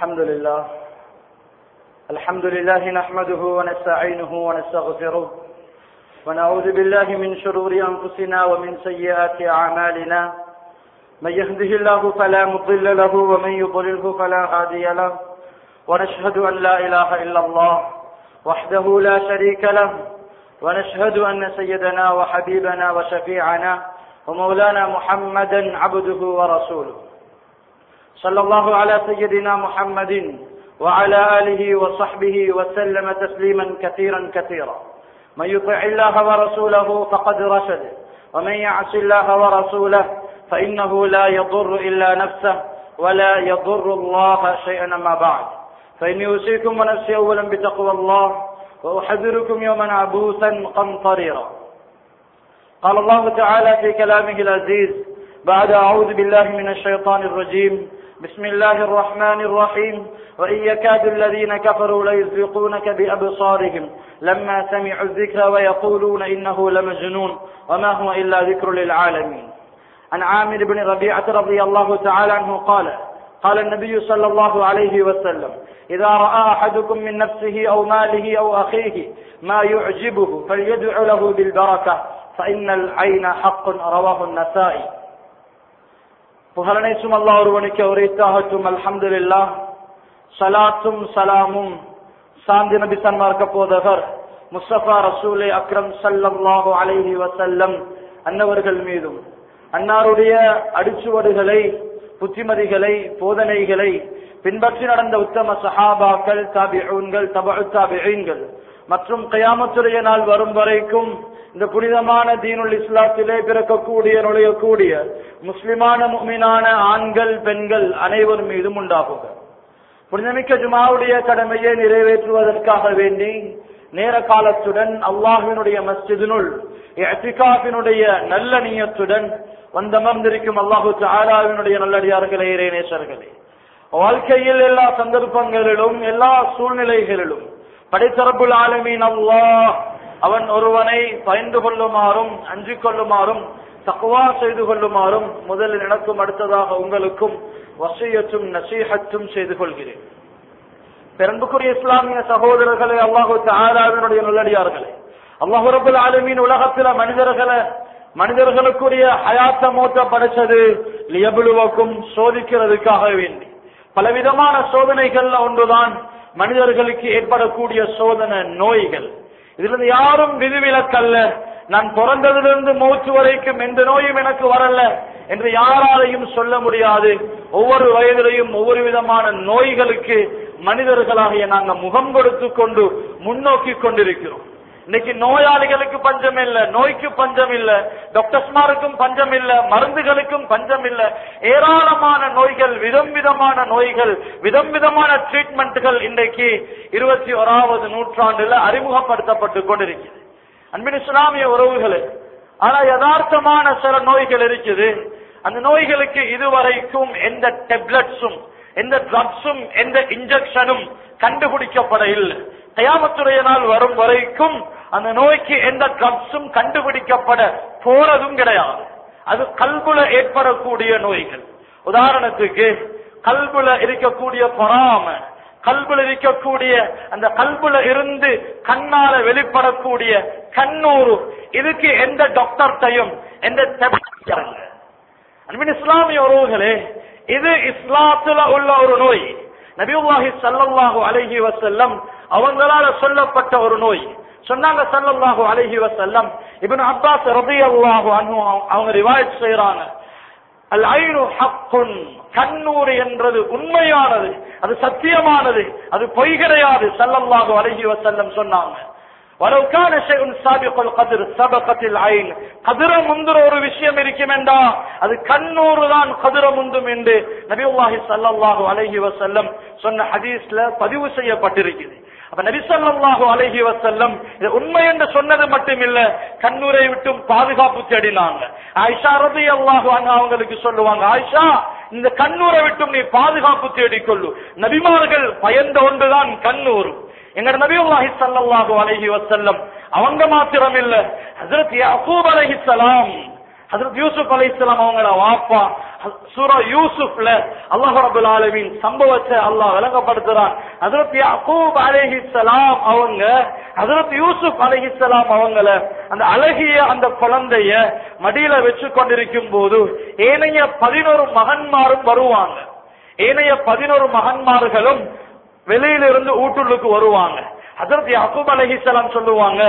الحمد لله. الحمد لله نحمده ونستعينه ونستغفره. ونعوذ بالله من شرور أنفسنا ومن سيئات أعمالنا. من يهده الله فلا مضل له ومن يضلله فلا هادي له. ونشهد أن لا إله إلا الله وحده لا شريك له. ونشهد أن سيدنا وحبيبنا وشفيعنا ومولانا محمدا عبده ورسوله. صلى الله على سيدنا محمد وعلى آله وصحبه وسلم تسليما كثيرا كثيرا. من يطع الله ورسوله فقد رشد ومن يعص الله ورسوله فإنه لا يضر إلا نفسه ولا يضر الله شيئا ما بعد. فإني أوصيكم ونفسي أولا بتقوى الله وأحذركم يوما عبوسا قمطريرا. قال الله تعالى في كلامه العزيز بعد أعوذ بالله من الشيطان الرجيم بسم الله الرحمن الرحيم. وإن يكاد الذين كفروا ليزلقونك بأبصارهم لما سمعوا الذكر ويقولون إنه لمجنون وما هو إلا ذكر للعالمين. عن عامر بن ربيعة رضي الله تعالى عنه قال قال النبي صلى الله عليه وسلم إذا رأى أحدكم من نفسه أو ماله أو أخيه ما يعجبه فليدع له بالبركة فإن العين حق رواه النسائي. புகழனைச்சும் அல்லா ஒருவனுக்கு உரைத்தாகட்டும் இல்லா சலாத்தும் சலாமும். சாந்தி நபி சன்மார்க்க போதகர் முஸ்தபா ரசூலே அக்ரம் சல்லல்லாஹு அலைஹி வசல்லம் அன்னவர்கள் மீதும். அன்னாருடைய அடிச்சுவடுகளை புத்திமதிகளை போதனைகளை பின்பற்றி நடந்த உத்தம சஹாபாக்கள் தாபிஊன்கள் தபு தாபிகள் மற்றும் கயாமத்துடைய நாள் வரும் வரைக்கும் இந்த புனிதமான தீனுல் இஸ்லாத்திலே பிறக்கக்கூடிய நுழையக்கூடிய முஸ்லிமான முமினான ஆண்கள் பெண்கள் அனைவர் மீதும் உண்டாகுக. புனிதமிக்க ஜுமாவுடைய கடமையை நிறைவேற்றுவதற்காக வேண்டி நேர காலத்துடன் அல்லாஹினுடைய மஸ்ஜிதினுள் எத்திகாஃபினுடைய நல்ல நீயத்துடன் வந்தமர்ந்திருக்கும் அல்லாஹு தாராவினுடைய நல்லடியார்களே இறைநேசர்களே. வாழ்க்கையில் எல்லா சந்தர்ப்பங்களிலும் எல்லா சூழ்நிலைகளிலும் படைத்தரப்புள் ஆலமீன் அல்லா அவன் ஒருவனை பயந்து கொள்ளுமாறும் அஞ்சு கொள்ளுமாறும் தக்குவா செய்து கொள்ளுமாறும் முதலில் எனக்கும் அடுத்ததாக உங்களுக்கும் வசியத்தும் நசீகத்தும் செய்து கொள்கிறேன். பெரும்புக்குரிய இஸ்லாமிய சகோதரர்களே அல்லாஹு தாராவினுடைய நல்லடியார்களே. அல்லாஹு ரபுல் ஆலமீன் உலகத்தில மனிதர்களை மனிதர்களுக்குரிய ஹயாத்த மூத்த படைச்சது லியபுலுவக்கும் சோதிக்கிறதுக்காக வேண்டி. பலவிதமான சோதனைகள்ல ஒன்றுதான் மனிதர்களுக்கு ஏற்படக்கூடிய சோதனை நோய்கள். இதிலிருந்து யாரும் விதிவிலக்கல்ல. நான் பிறந்ததிலிருந்து மூச்சு வரைக்கும் எந்த நோயும் எனக்கு வரல என்று யாராலையும் சொல்ல முடியாது. ஒவ்வொரு வயதிலையும் ஒவ்வொரு விதமான நோய்களுக்கு மனிதர்களாகிய நாங்க முகம் கொடுத்து கொண்டு முன்னோக்கி கொண்டிருக்கிறோம். இன்னைக்கு நோயாளிகளுக்கு பஞ்சம் இல்ல நோய்க்கு பஞ்சம் இல்ல டாக்டர்ஸ்மாருக்கும் பஞ்சம் இல்ல மருந்துகளுக்கும் பஞ்சம் இல்ல ஏராளமான நோய்கள் விதம் விதமான நோய்கள் விதம் விதமான ட்ரீட்மெண்ட்டுகள் இன்றைக்கு இருபத்தி ஓராவது நூற்றாண்டுல அறிமுகப்படுத்தப்பட்டு கொண்டிருக்கிறது. அன்பின் இஸ்லாமிய உறவுகளே ஆனா யதார்த்தமான சில நோய்கள் இருக்குது. அந்த நோய்களுக்கு இதுவரைக்கும் எந்த டெப்லெட்ஸும் எந்த ட்ரக்ஸும் எந்த இன்ஜெக்ஷனும் கண்டுபிடிக்கப்பட இல்லை தயாமத்துறையினால் வரும் வரைக்கும் அந்த நோய்க்கு எந்த ட்ரக்ஸும் கண்டுபிடிக்கப்பட போறதும் கிடையாது. அது கல்புல ஏற்படக்கூடிய நோய்கள். உதாரணத்துக்கு கல்புல இருக்கக்கூடிய பொறாம கல்புல இருக்கக்கூடிய அந்த கல்புல இருந்து கண்ணால வெளிப்படக்கூடிய கண்ணூறு இதுக்கு எந்த டாக்டர்டையும் எந்த அன்பின் இஸ்லாமிய உறவுகளே இது இஸ்லாத்துல உள்ள ஒரு நோய். நபிவாஹி சல்லல்லாஹு அலைஹி வசல்லம் அவங்களால சொல்லப்பட்ட ஒரு நோய். சொன்னாங்க சல்லல்லாஹு அலைஹி வசல்லம் இப்னு அப்பாஸ் ரலியல்லாஹு அன்ஹு அவங்க ரிவாயத் செய்றாங்க அல் ஐனு ஹக்குன் கண்ணூறு என்றது உண்மையானது அது சத்தியமானது அது பொய் கிடையாது சல்லல்லாஹு அலைஹி வசல்லம் சொன்னாங்க ولو كان شيء سابق القدر سبقت العين கதிர முந்துற ஒரு விஷயம் இருக்குமெண்டா அது கண்ணூறு தான் கதிர முந்தும் என்று நபியுல்லாஹி ஸல்லல்லாஹு அலைஹி வஸல்லம் சொன்ன ஹதீஸ்ல பதிவு செய்யப்பட்டிருக்கிறது அப்ப நபி அழகி வசல்லம் இது உண்மை என்று சொன்னது மட்டுமில்ல கண்ணூரை விட்டும் பாதுகாப்பு தேடினாங்க. ஆயிஷா ரலியல்லாஹு அல்லாஹு அவங்களுக்கு சொல்லுவாங்க ஆயிஷா இந்த கண்ணூரை விட்டும் நீ பாதுகாப்பு தேடிக்கொள்ளு. நபிமார்கள் பயந்த ஒன்றுதான் கண்ணூர். எங்க நபியுல்லாஹி சல்லாஹு அலைஹி வசல்லம் அவங்க மாத்திரம் இல்ல ஹஜ்ரத் யாக்கூப் அலைஹிஸ்ஸலாம் அதற்கு யூசுப் அலைஹிஸ்ஸலாம் அவங்கள வாப்பா சூரா யூசுப்ல அல்லாஹ் ரபுல் ஆலமீன் சம்பவத்தை அல்லாஹ் விளங்கப்படுத்துறான். அதற்கு யாக்கூப் அலைஹிஸ்ஸலாம் அவங்க அதற்கு யூசுப் அலைஹிஸ்ஸலாம் அவங்கள அந்த அழகிய அந்த குழந்தைய மடியில வச்சு கொண்டிருக்கும் போது ஏனைய பதினோரு மகன்மாரும் வருவாங்க. ஏனைய பதினோரு மகன்மார்களும் வெளியிலிருந்து ஊட்டுள்ளுக்கு வருவாங்க. அதற்கு யாக்கூப் அலைஹிஸ்ஸலாம் சொல்லுவாங்க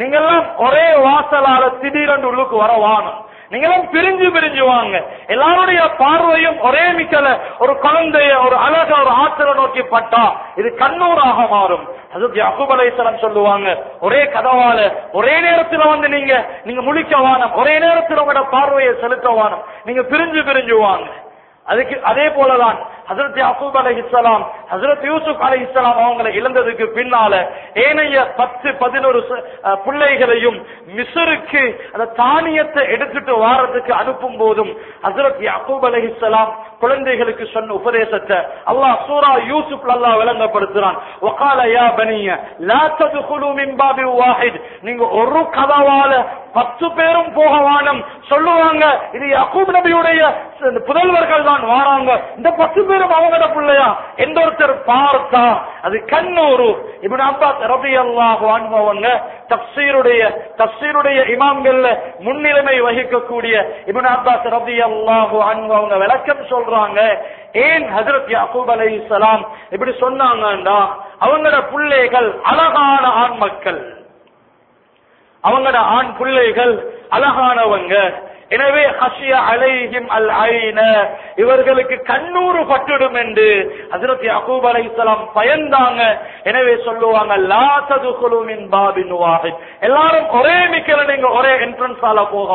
நீங்கெல்லாம் ஒரே வாசலால திடீரென்று உள்ளுக்கு வரவானும் நீங்களும் பிரிஞ்சு பிரிஞ்சு வாங்க. எல்லாருடைய பார்வையும் ஒரே மிக்கல. ஒரு குழந்தைய ஒரு அழக ஒரு ஆற்றலை நோக்கி பட்டா இது கண்ணூராக மாறும். அதுக்கு அகுபலேஸ்வரன் சொல்லுவாங்க ஒரே கதவால ஒரே நேரத்துல வந்து நீங்க நீங்க முழிக்க வானம் ஒரே நேரத்துல உங்களோட பார்வையை செலுத்த வானம். நீங்க பிரிஞ்சு பிரிஞ்சு வாங்க. அதுக்கு அதே போலதான் ஹசரத் யாக்கூப் இஸ்லாம் ஹசரத் யூசுப் அலைஹிஸ்ஸலாம் அவங்களை இழந்ததுக்கு பின்னால ஏனைய பத்து பதினோரு பிள்ளைகளையும் மிசருக்கு அந்த தானியத்தை எடுத்துட்டு வாரத்துக்கு அனுப்பும் போதும் ஹசரத் யாக்கூப் இஸ்லாம் குழந்தைகளுக்கு சொன்ன உபதேசத்தை அல்லாஹ் சூரா யூசுப் அல்லாஹ் விளங்கப்படுத்துறான். ஒகால யா பனிய லா ததுகுலு மின் பாபி வாஹித். நீங்க ஒரு கதவால பத்து பேரும் போகவானும் சொல்லுவாங்க இது யாக்கூப் நபியுடைய புதல்வர்கள் தான் வாராங்க. இந்த பத்து பேரும் அவங்களோட பிள்ளையா? எந்த ஒருத்தர்? பார்த்தா அது கண்ணூரு. இப்படி அப்பா ரபி அல்லாஹ் அவங்க தப்சீருடைய தப்சீருடைய இமாம்கள்ல முன்னிலைமை வகிக்கக்கூடிய இப்னு அப்பாஸ் ரபி அல்லாஹ் அவங்க விளக்கம் சொல்றாங்க. ஏன் ஹசரத் யாக்கூப் அலை இஸ்லாம் இப்படி சொன்னாங்கன்னா அவங்களோட பிள்ளைகள் அழகான ஆண் மக்கள். அவங்களோட ஆண் பிள்ளைகள் அழகானவங்க. எனவே ஹஷிய அலைஹிம் அல் ஐன இவர்களுக்கு கண்ணூறு பட்டுடும் என்று ஹஜரத் அலை இஸ்லாம் பயந்தாங்க. எனவே சொல்லுவாங்க லா ததுகுலு மின் பாபின் வாஹித். எல்லாரும் ஒரே மிக்கல நீங்க ஒரே என்ட்ரன்ஸால போக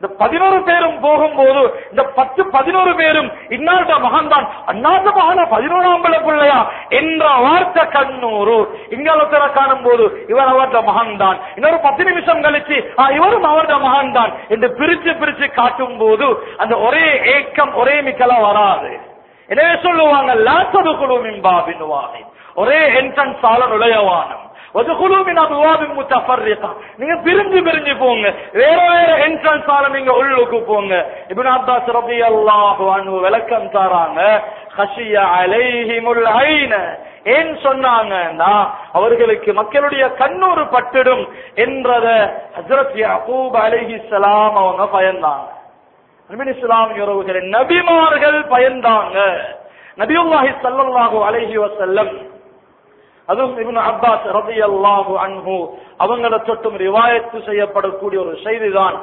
இந்த பதினோரு பேரும் போகும்போது இந்த பத்து பதினோரு பேரும் இன்னார்ட மகன் தான் அண்ணாத மகன பதினோராம் பிள்ளையா? என்ற வார்த்தை கண்ணூரு. இங்காலத்துல காணும் போது இவர் அவர்த மகன் தான் இன்னொரு பத்து நிமிஷம் கழிச்சு இவரும் அவர்த மகன் தான் என்று பிரிச்சு பிரிச்சு காட்டும் போது அந்த ஒரே ஏக்கம் ஒரே மிக்கலா வராது. எனவே சொல்லுவாங்க லாசது குழுவின் பாபின் ஒரே என்ட்ரன்ஸ் ஆல நுழையவானம். நீங்க பிரிஞ்சு பிரிஞ்சு போங்க. வேற வேற என்ட்ரன்ஸ் ஆல நீங்க உள்ளுக்கு போங்க. இப்னு அப்பாஸ் ரலியல்லாஹு அன்ஹு விளக்கம் தராங்க. ஹஷிய அலைஹிமுல் ஐன ஏன் சொன்னாங்கன்னா அவர்களுக்கு மக்களுடைய கண்ணூறு பட்டுடும் என்றத ஹஜ்ரத் யாக்கூப் சலாம் அவங்க பயந்தாங்க. அன்பின் இஸ்லாமிய உறவுகளே நபிமார்கள் பயந்தாங்க. நபியுல்லாஹி சல்லாஹூ அலஹி வசல்லம் அதுவும் இப்னு அப்பாஸ் ரலியல்லாஹு அன்ஹு அவங்கள தொட்டும் ரிவாயத்து செய்யப்படக்கூடிய ஒரு செய்திதான்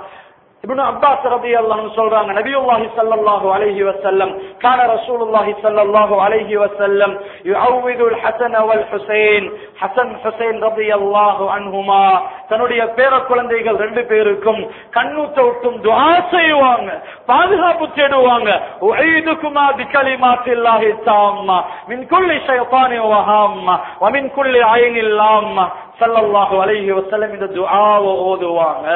இப்னு அப்பாஸ் ரலியல்லாஹு அன்ஹு சொல்றாங்க நபியுல்லாஹி ஸல்லல்லாஹு அலைஹி வஸல்லம் கான ரசூலுல்லாஹி ஸல்லல்லாஹு அலைஹி வஸல்லம் யுஅவ்விதுல் ஹஸன் வல் ஹுசைன் ஹஸன் ஹுசைன் ரலியல்லாஹு அன்ஹுமா தன்னுடைய பேர குழந்தைகள் ரெண்டு பேருக்கும் கண்ணூத்த விட்டும் துஆ செய்வாங்க பாதுகாப்பு தேடுவாங்க உஈதுக்குமா பிகலிமாத்தில்லாஹி தாம்மா மின் குல்லி ஷைத்தானி வஹாம்மா வ மின் குல்லி ஐனில் லாம்மா ஸல்லல்லாஹு அலைஹி வஸல்லம் இந்த துஆவை ஓதுவாங்க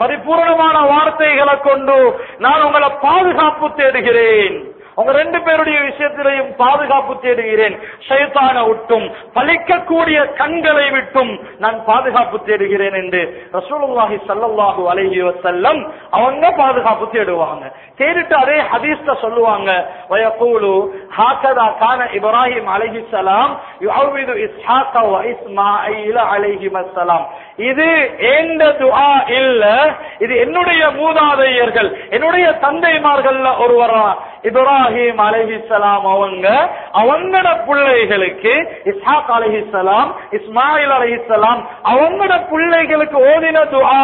பரிபூர்ணமான வார்த்தைகளை கொண்டு நான் உங்களை பாதுகாப்பு தேடுகிறேன். உங்க ரெண்டு பேருடைய விஷயத்திலையும் பாதுகாப்பு தேடுகிறேன். ஷைத்தான விட்டும் பழிக்கக்கூடிய கண்களை விட்டும் நான் பாதுகாப்பு தேடுகிறேன் என்று ரசூலுல்லாஹி சல்லாஹூ அலைஹி வசல்லம் அவங்க பாதுகாப்பு தேடுவாங்க. தேடிட்டு அதே ஹதீஸ்ல சொல்லுவாங்க வயகூலு ஹாக்கதா கான இப்ராஹிம் அலைஹிஸ்ஸலாம் யுஅவ்விது இஸ்ஹாக வ இஸ்மாயில் இஸ்மாஈல வசலாம் இது ஏந்த துஆ இல்ல இது என்னுடைய மூதாதையர்கள் என்னுடைய தந்தைமார்கள்ல ஒருவரா இப்ராஹிம் அலைஹிஸ்ஸலாம் அவங்க அவங்களோட பிள்ளைகளுக்கு இஸ்ஹாக் அலஹிசலாம் இஸ்மாயில் அலஹிசலாம் அவங்களோட பிள்ளைகளுக்கு ஓதின துஆ.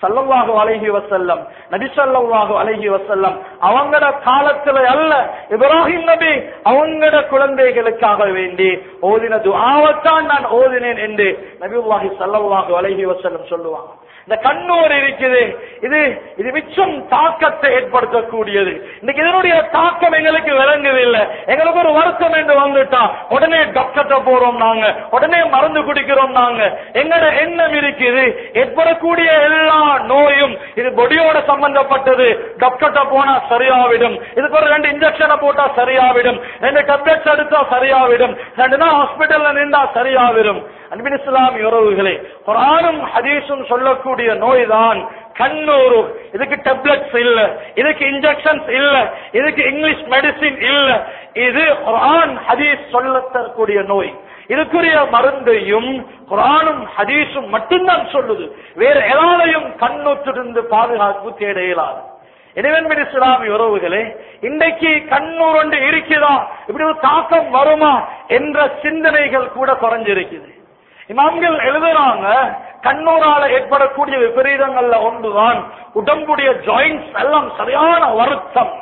சல்லல்லாஹு அலைஹி வசல்லம் நபி ஸல்லல்லாஹு வசல்லம் அவங்களோட காலத்துல அல்ல. இப்ராஹிம் நபி அவங்களோட குழந்தைகளுக்காக வேண்டி ஓதின ஆவத்தான் நான் ஓதினேன் என்று நபியுல்லாஹி ஸல்லல்லாஹு வலகி வஸல்லம் சொல்லுவாங்க. இந்த கண்ணூர் இருக்குது. இது இது மிச்சம் தாக்கத்தை ஏற்படுத்தக்கூடியது. இன்னைக்கு இதனுடைய தாக்கம் எங்களுக்கு விளங்குதில்லை எங்களுக்கு ஒரு வருத்தம் என்று வந்துட்டா உடனே டாக்டர்கிட்ட போறோம் நாங்க. உடனே மருந்து குடிக்கிறோம் நாங்க. எங்கட எண்ணம் இருக்குது. ஏற்படக்கூடிய எல்லா நோயும் இது பொடியோட சம்பந்தப்பட்டது. டாக்டர்கிட்ட போனா சரியாவிடும். இதுக்கு ஒரு ரெண்டு இன்ஜெக்ஷனை போட்டா சரியாவிடும். ரெண்டு டேப்லெட்ஸ் எடுத்தா சரியாவிடும். ரெண்டு நாள் ஹாஸ்பிட்டல்ல நின்றா சரியாவிடும். அன்பின் இஸ்லாம் உறவுகளே குரானும் ஹதீஸும் சொல்லக்கூடிய நோய் தான் கண்ணூறு இதுக்கு டெப்லெட்ஸ் இல்ல இதுக்கு இன்ஜெக்ஷன்ஸ் இல்ல இதுக்கு இங்கிலீஷ் மெடிசின் இல்ல. இது குரான் ஹதீஸ் சொல்ல தரக்கூடிய நோய். இதுக்குரிய மருந்தையும் குரானும் ஹதீஸும் மட்டும்தான் சொல்லுது. வேற எதாலையும் கண்ணுற்றிருந்து பாதுகாப்பு தேட இயலாது. எனவே இஸ்லாமிய உறவுகளே இன்றைக்கு கண்ணூர் ஒன்று இருக்குதா? இப்படி ஒரு தாக்கம் வருமா என்ற சிந்தனைகள் கூட குறைஞ்சிருக்குது. இமாம்கள் எழுதுறாங்க கண்ணூரால ஏற்படக்கூடிய விபரீதங்கள்ல ஒன்றுதான் உடம்புடைய ஜாயிண்ட்ஸ் எல்லாம் சரியான வருத்தம்.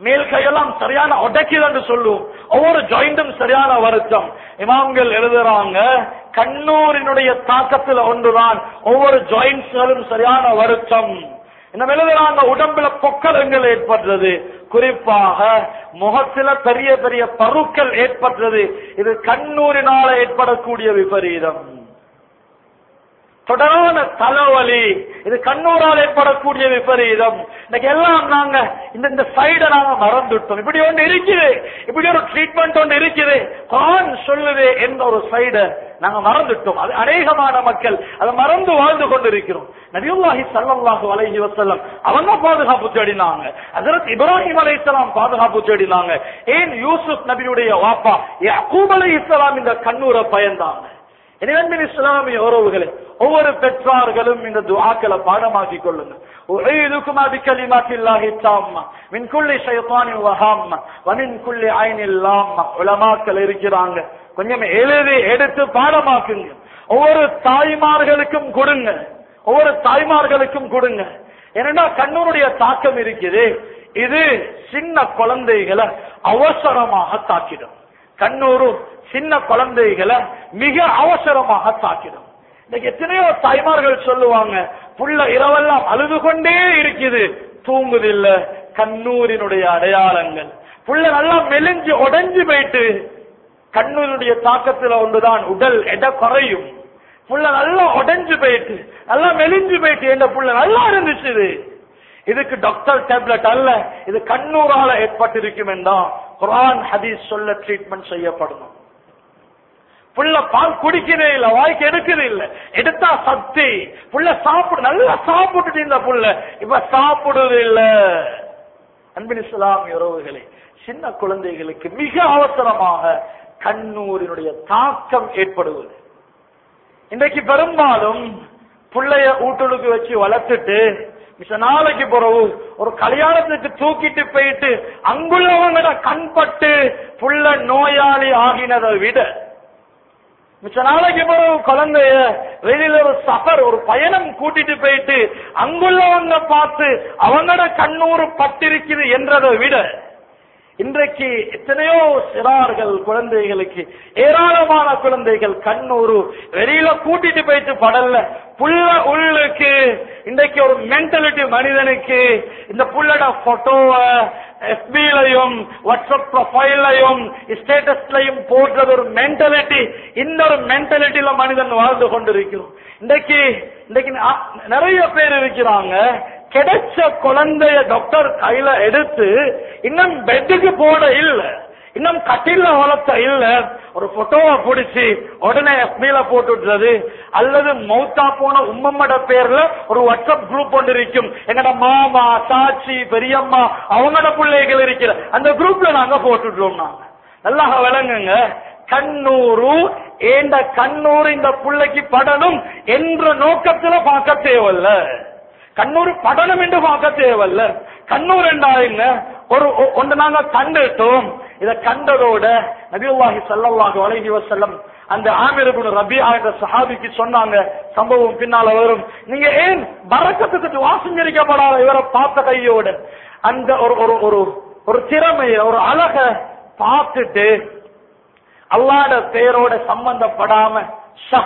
மேல் கையெல்லாம் சரியான உடைக்குது என்று சொல்லுவோம். ஒவ்வொரு ஜாயிண்டும் சரியான வருத்தம். இமாம்கள் எழுதுறாங்க கண்ணூரினுடைய தாக்கத்தில் ஒன்றுதான் ஒவ்வொரு ஜாயிண்ட்ஸ்களும் சரியான வருத்தம். இன்னும் எழுதுறாங்க உடம்புல பொக்கலங்கள் ஏற்படுறது. குறிப்பாக முகத்துல பெரிய பெரிய பருக்கள் ஏற்படுறது. இது கண்ணூரினால ஏற்படக்கூடிய விபரீதம். தொடரான தலைவலி. இது கண்ணூரால் ஏற்படக்கூடிய விபரீதம். இன்னைக்கு எல்லாம் நாங்க இந்த இந்த சைட நாங்க மறந்துட்டோம். இப்படி ஒன்று இருக்குது. இப்படி ஒரு ட்ரீட்மெண்ட் ஒன்று இருக்குது. கான் சொல்லுது என்ற ஒரு சைட நாங்க மறந்துட்டோம். அது அநேகமான மக்கள். அதை மறந்து வாழ்ந்து கொண்டிருக்கிறோம். நபியுல்லாஹி சல்லாஹு அலஹி வசல்லம் அவங்க பாதுகாப்பு தேடினாங்க. அதற்கு இப்ராஹிம் அலைஹிஸ்ஸலாம் பாதுகாப்பு தேடினாங்க. ஏன் யூசுப் நபியுடைய வாப்பா யாக்கூப் இஸ்லாம் இந்த கண்ணூரை பயந்தாங்க? எனவே இஸ்லாமிய உறவுகளே ஒவ்வொரு பெற்றார்களும் இந்த துஆக்களை பாடமாக்கி கொள்ளுங்க உஈதுக்குமா பிகலிமாத்தில்லாஹி தாம்மா மின் குல்லி ஷைத்தானின் வஹாம்மா வமின் குல்லி ஐனில் லாம்மா உலமாக்கள் இருக்கிறாங்க. கொஞ்சம் எழுதி எடுத்து பாடமாக்குங்க. ஒவ்வொரு தாய்மார்களுக்கும் கொடுங்க. ஒவ்வொரு தாய்மார்களுக்கும் கொடுங்க. ஏன்னா கண்ணூருடைய தாக்கம் இருக்குது. இது சின்ன குழந்தைகளை அவசரமாக தாக்கிடும். கண்ணூரு சின்ன குழந்தைகளை மிக அவசரமாக தாக்கிடும். இன்னைக்கு எத்தனையோ தாய்மார்கள் சொல்லுவாங்க புள்ள இரவெல்லாம் அழுது கொண்டே இருக்குது. தூங்குதில்ல. கண்ணூரினுடைய அடையாளங்கள். புள்ள நல்லா மெலிஞ்சு உடைஞ்சு போயிட்டு கண்ணூரினுடைய தாக்கத்துல ஒன்றுதான். உடல் எடை குறையும். புள்ள நல்லா உடைஞ்சு போயிட்டு நல்லா மெலிஞ்சு போயிட்டு என்ற புள்ள நல்லா இருந்துச்சு இது இதுக்கு டாக்டர் டேப்லெட் அல்ல. இது கண்ணூரால ஏற்பட்டிருக்கும் என்றா குரான் ஹதீஸ் சொல்ல ட்ரீட்மெண்ட் செய்யப்படணும். புள்ள பால் குடிக்கிறே இல்ல வாய்க்கு எடுக்கிறது இல்ல. எடுத்தா சக்தி. புள்ள சாப்பிடு நல்லா சாப்பிட்டுட்டு இந்த புள்ள இப்ப சாப்பிடுறது இல்ல. அன்பின் இஸ்லாம் உறவுகளே சின்ன குழந்தைகளுக்கு மிக அவசரமாக கண்ணூரினுடைய தாக்கம் ஏற்படுவது. இன்றைக்கு பெரும்பாலும் பிள்ளைய ஊட்டுழுக்கு வச்சு வளர்த்துட்டு மிச்ச நாளைக்கு பிறகு ஒரு கல்யாணத்துக்கு தூக்கிட்டு போயிட்டு அங்குள்ளவங்கள கண்பட்டு புள்ள நோயாளி ஆகினதை விட மிச்ச நாளைக்கு பிறகு குழந்தைய வெளியில ஒரு சஃபர் ஒரு பயணம் கூட்டிட்டு போயிட்டு அங்குள்ளவங்க பார்த்து அவங்களோட கண்ணூறு பட்டிருக்குது என்றதை விட இன்றைக்கு எத்தனையோ சிறார்கள் குழந்தைகளுக்கு ஏராளமான குழந்தைகள் கண்ணூரு வெளியில கூட்டிட்டு போயிட்டு படல புள்ள உள்ளுக்கு இன்றைக்கு ஒரு மென்டாலிட்டி மனிதனுக்கு இந்த புள்ளட போட்டோவை எஃபிலையும் வாட்ஸ்அப் ப்ரொஃபைலையும் ஸ்டேட்டஸ்லையும் போடுறது ஒரு மென்டாலிட்டி இந்த ஒரு மென்டாலிட்டியில மனிதன் வாழ்ந்து கொண்டிருக்கிறோம். இன்றைக்கு இன்றைக்கு நிறைய பேர் இருக்கிறாங்க. கிடைச்ச குழந்தைய டாக்டர் கையில எடுத்து இன்னும் பெட்டுக்கு போட இல்ல. இன்னும் கட்டில வளர்த்த இல்ல. ஒரு போட்டோவை பிடிச்சி உடனே எஃபில போட்டுடுறது அல்லது மௌத்தா போன உம்மம்மட பேர்ல ஒரு வாட்ஸ்அப் குரூப் ஒன்று இருக்கும். எங்கட மாமா சாட்சி பெரியம்மா அவங்களோட பிள்ளைகள் இருக்கிற அந்த குரூப்ல நாங்க போட்டுடுறோம் நாங்க. நல்லா விளங்குங்க. கண்ணூரு ஏண்ட கண்ணூர் இந்த பிள்ளைக்கு படணும் என்ற நோக்கத்துல பார்க்க தேவையில்லை. கண்ணூர் படனம் என்று பார்க்க தேவையில்ல. கண்ணூர் என்றாங்க ஒரு ஒன்று நாங்கள் கண்டுட்டோம். இத கண்டதோட நபியுல்லாஹி செல்லவாக அலைஹி செல்லம் அந்த ஆமிர் இப்னு ரபியா என்ற சஹாபிக்கு சொன்னாங்க. சம்பவம் பின்னால வரும். நீங்க ஏன் பரக்கத்துக்கு வாசஞ்சரிக்கப்படாத இவரை பார்த்த கையோட? அந்த ஒரு ஒரு ஒரு ஒரு திறமைய ஒரு அழக பார்த்துட்டு அல்லாட பேரோட சம்பந்தப்படாம ஷா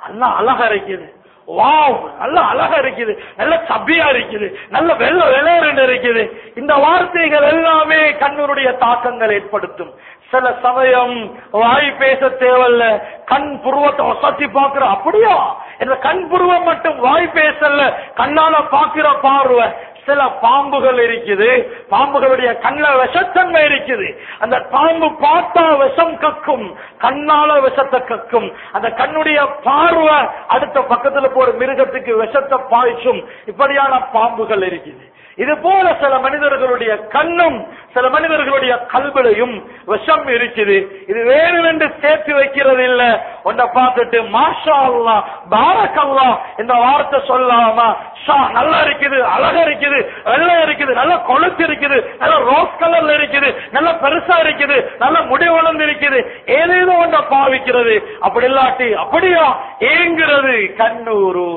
அல்லா அழகா இருக்குது வாவ் நல்ல அழகா இருக்குது நல்ல சபியா இருக்குது நல்ல வெள்ள வெள்ளையரண்டு இருக்குது. இந்த வார்த்தைகள் எல்லாமே கண்ணூருடைய தாக்கங்கள் ஏற்படுத்தும். சில சமயம் வாய் பேச தேவையில்ல கண் புருவத்தை ஒசத்தி பாக்குற அப்படியா? இந்த கண் புருவம் மட்டும் வாய் பேசல கண்ணால பாக்குற பார்வை சில பாம்புகள் இருக்குது. பாம்புகளுடைய கண்ணுல விஷத்தன்மை இருக்குது. அந்த பாம்பு பார்த்தா விஷம் கக்கும். கண்ணால விஷத்தை கக்கும். அந்த கண்ணுடைய பார்வை அடுத்த பக்கத்துல போற மிருகத்துக்கு விஷத்தை பாய்ச்சும். இப்படியான பாம்புகள் இருக்குது. இது போல சில மனிதர்களுடைய கண்ணும் சில மனிதர்களுடைய கல்விலையும் விஷம் இருக்குது. இது வேணுமென்று சேர்த்து வைக்கிறது இல்ல. உன்னை பார்த்துட்டு மாஷா அல்லா பாரக்கல்லா இந்த வார்த்தை சொல்லாமா ஷா நல்லா இருக்குது அழகா இருக்குது வெள்ளை இருக்குது. நல்ல கொழுத்து இருக்குது. நல்ல ரோஸ் கலர்ல இருக்குது. நல்ல பெருசா இருக்குது. நல்ல முடி வளர்ந்து இருக்குது. ஏதேதோ ஒன்றை பாவிக்கிறது. அப்படி இல்லாட்டி அப்படியா? ஏங்குறது கண்ணூரு.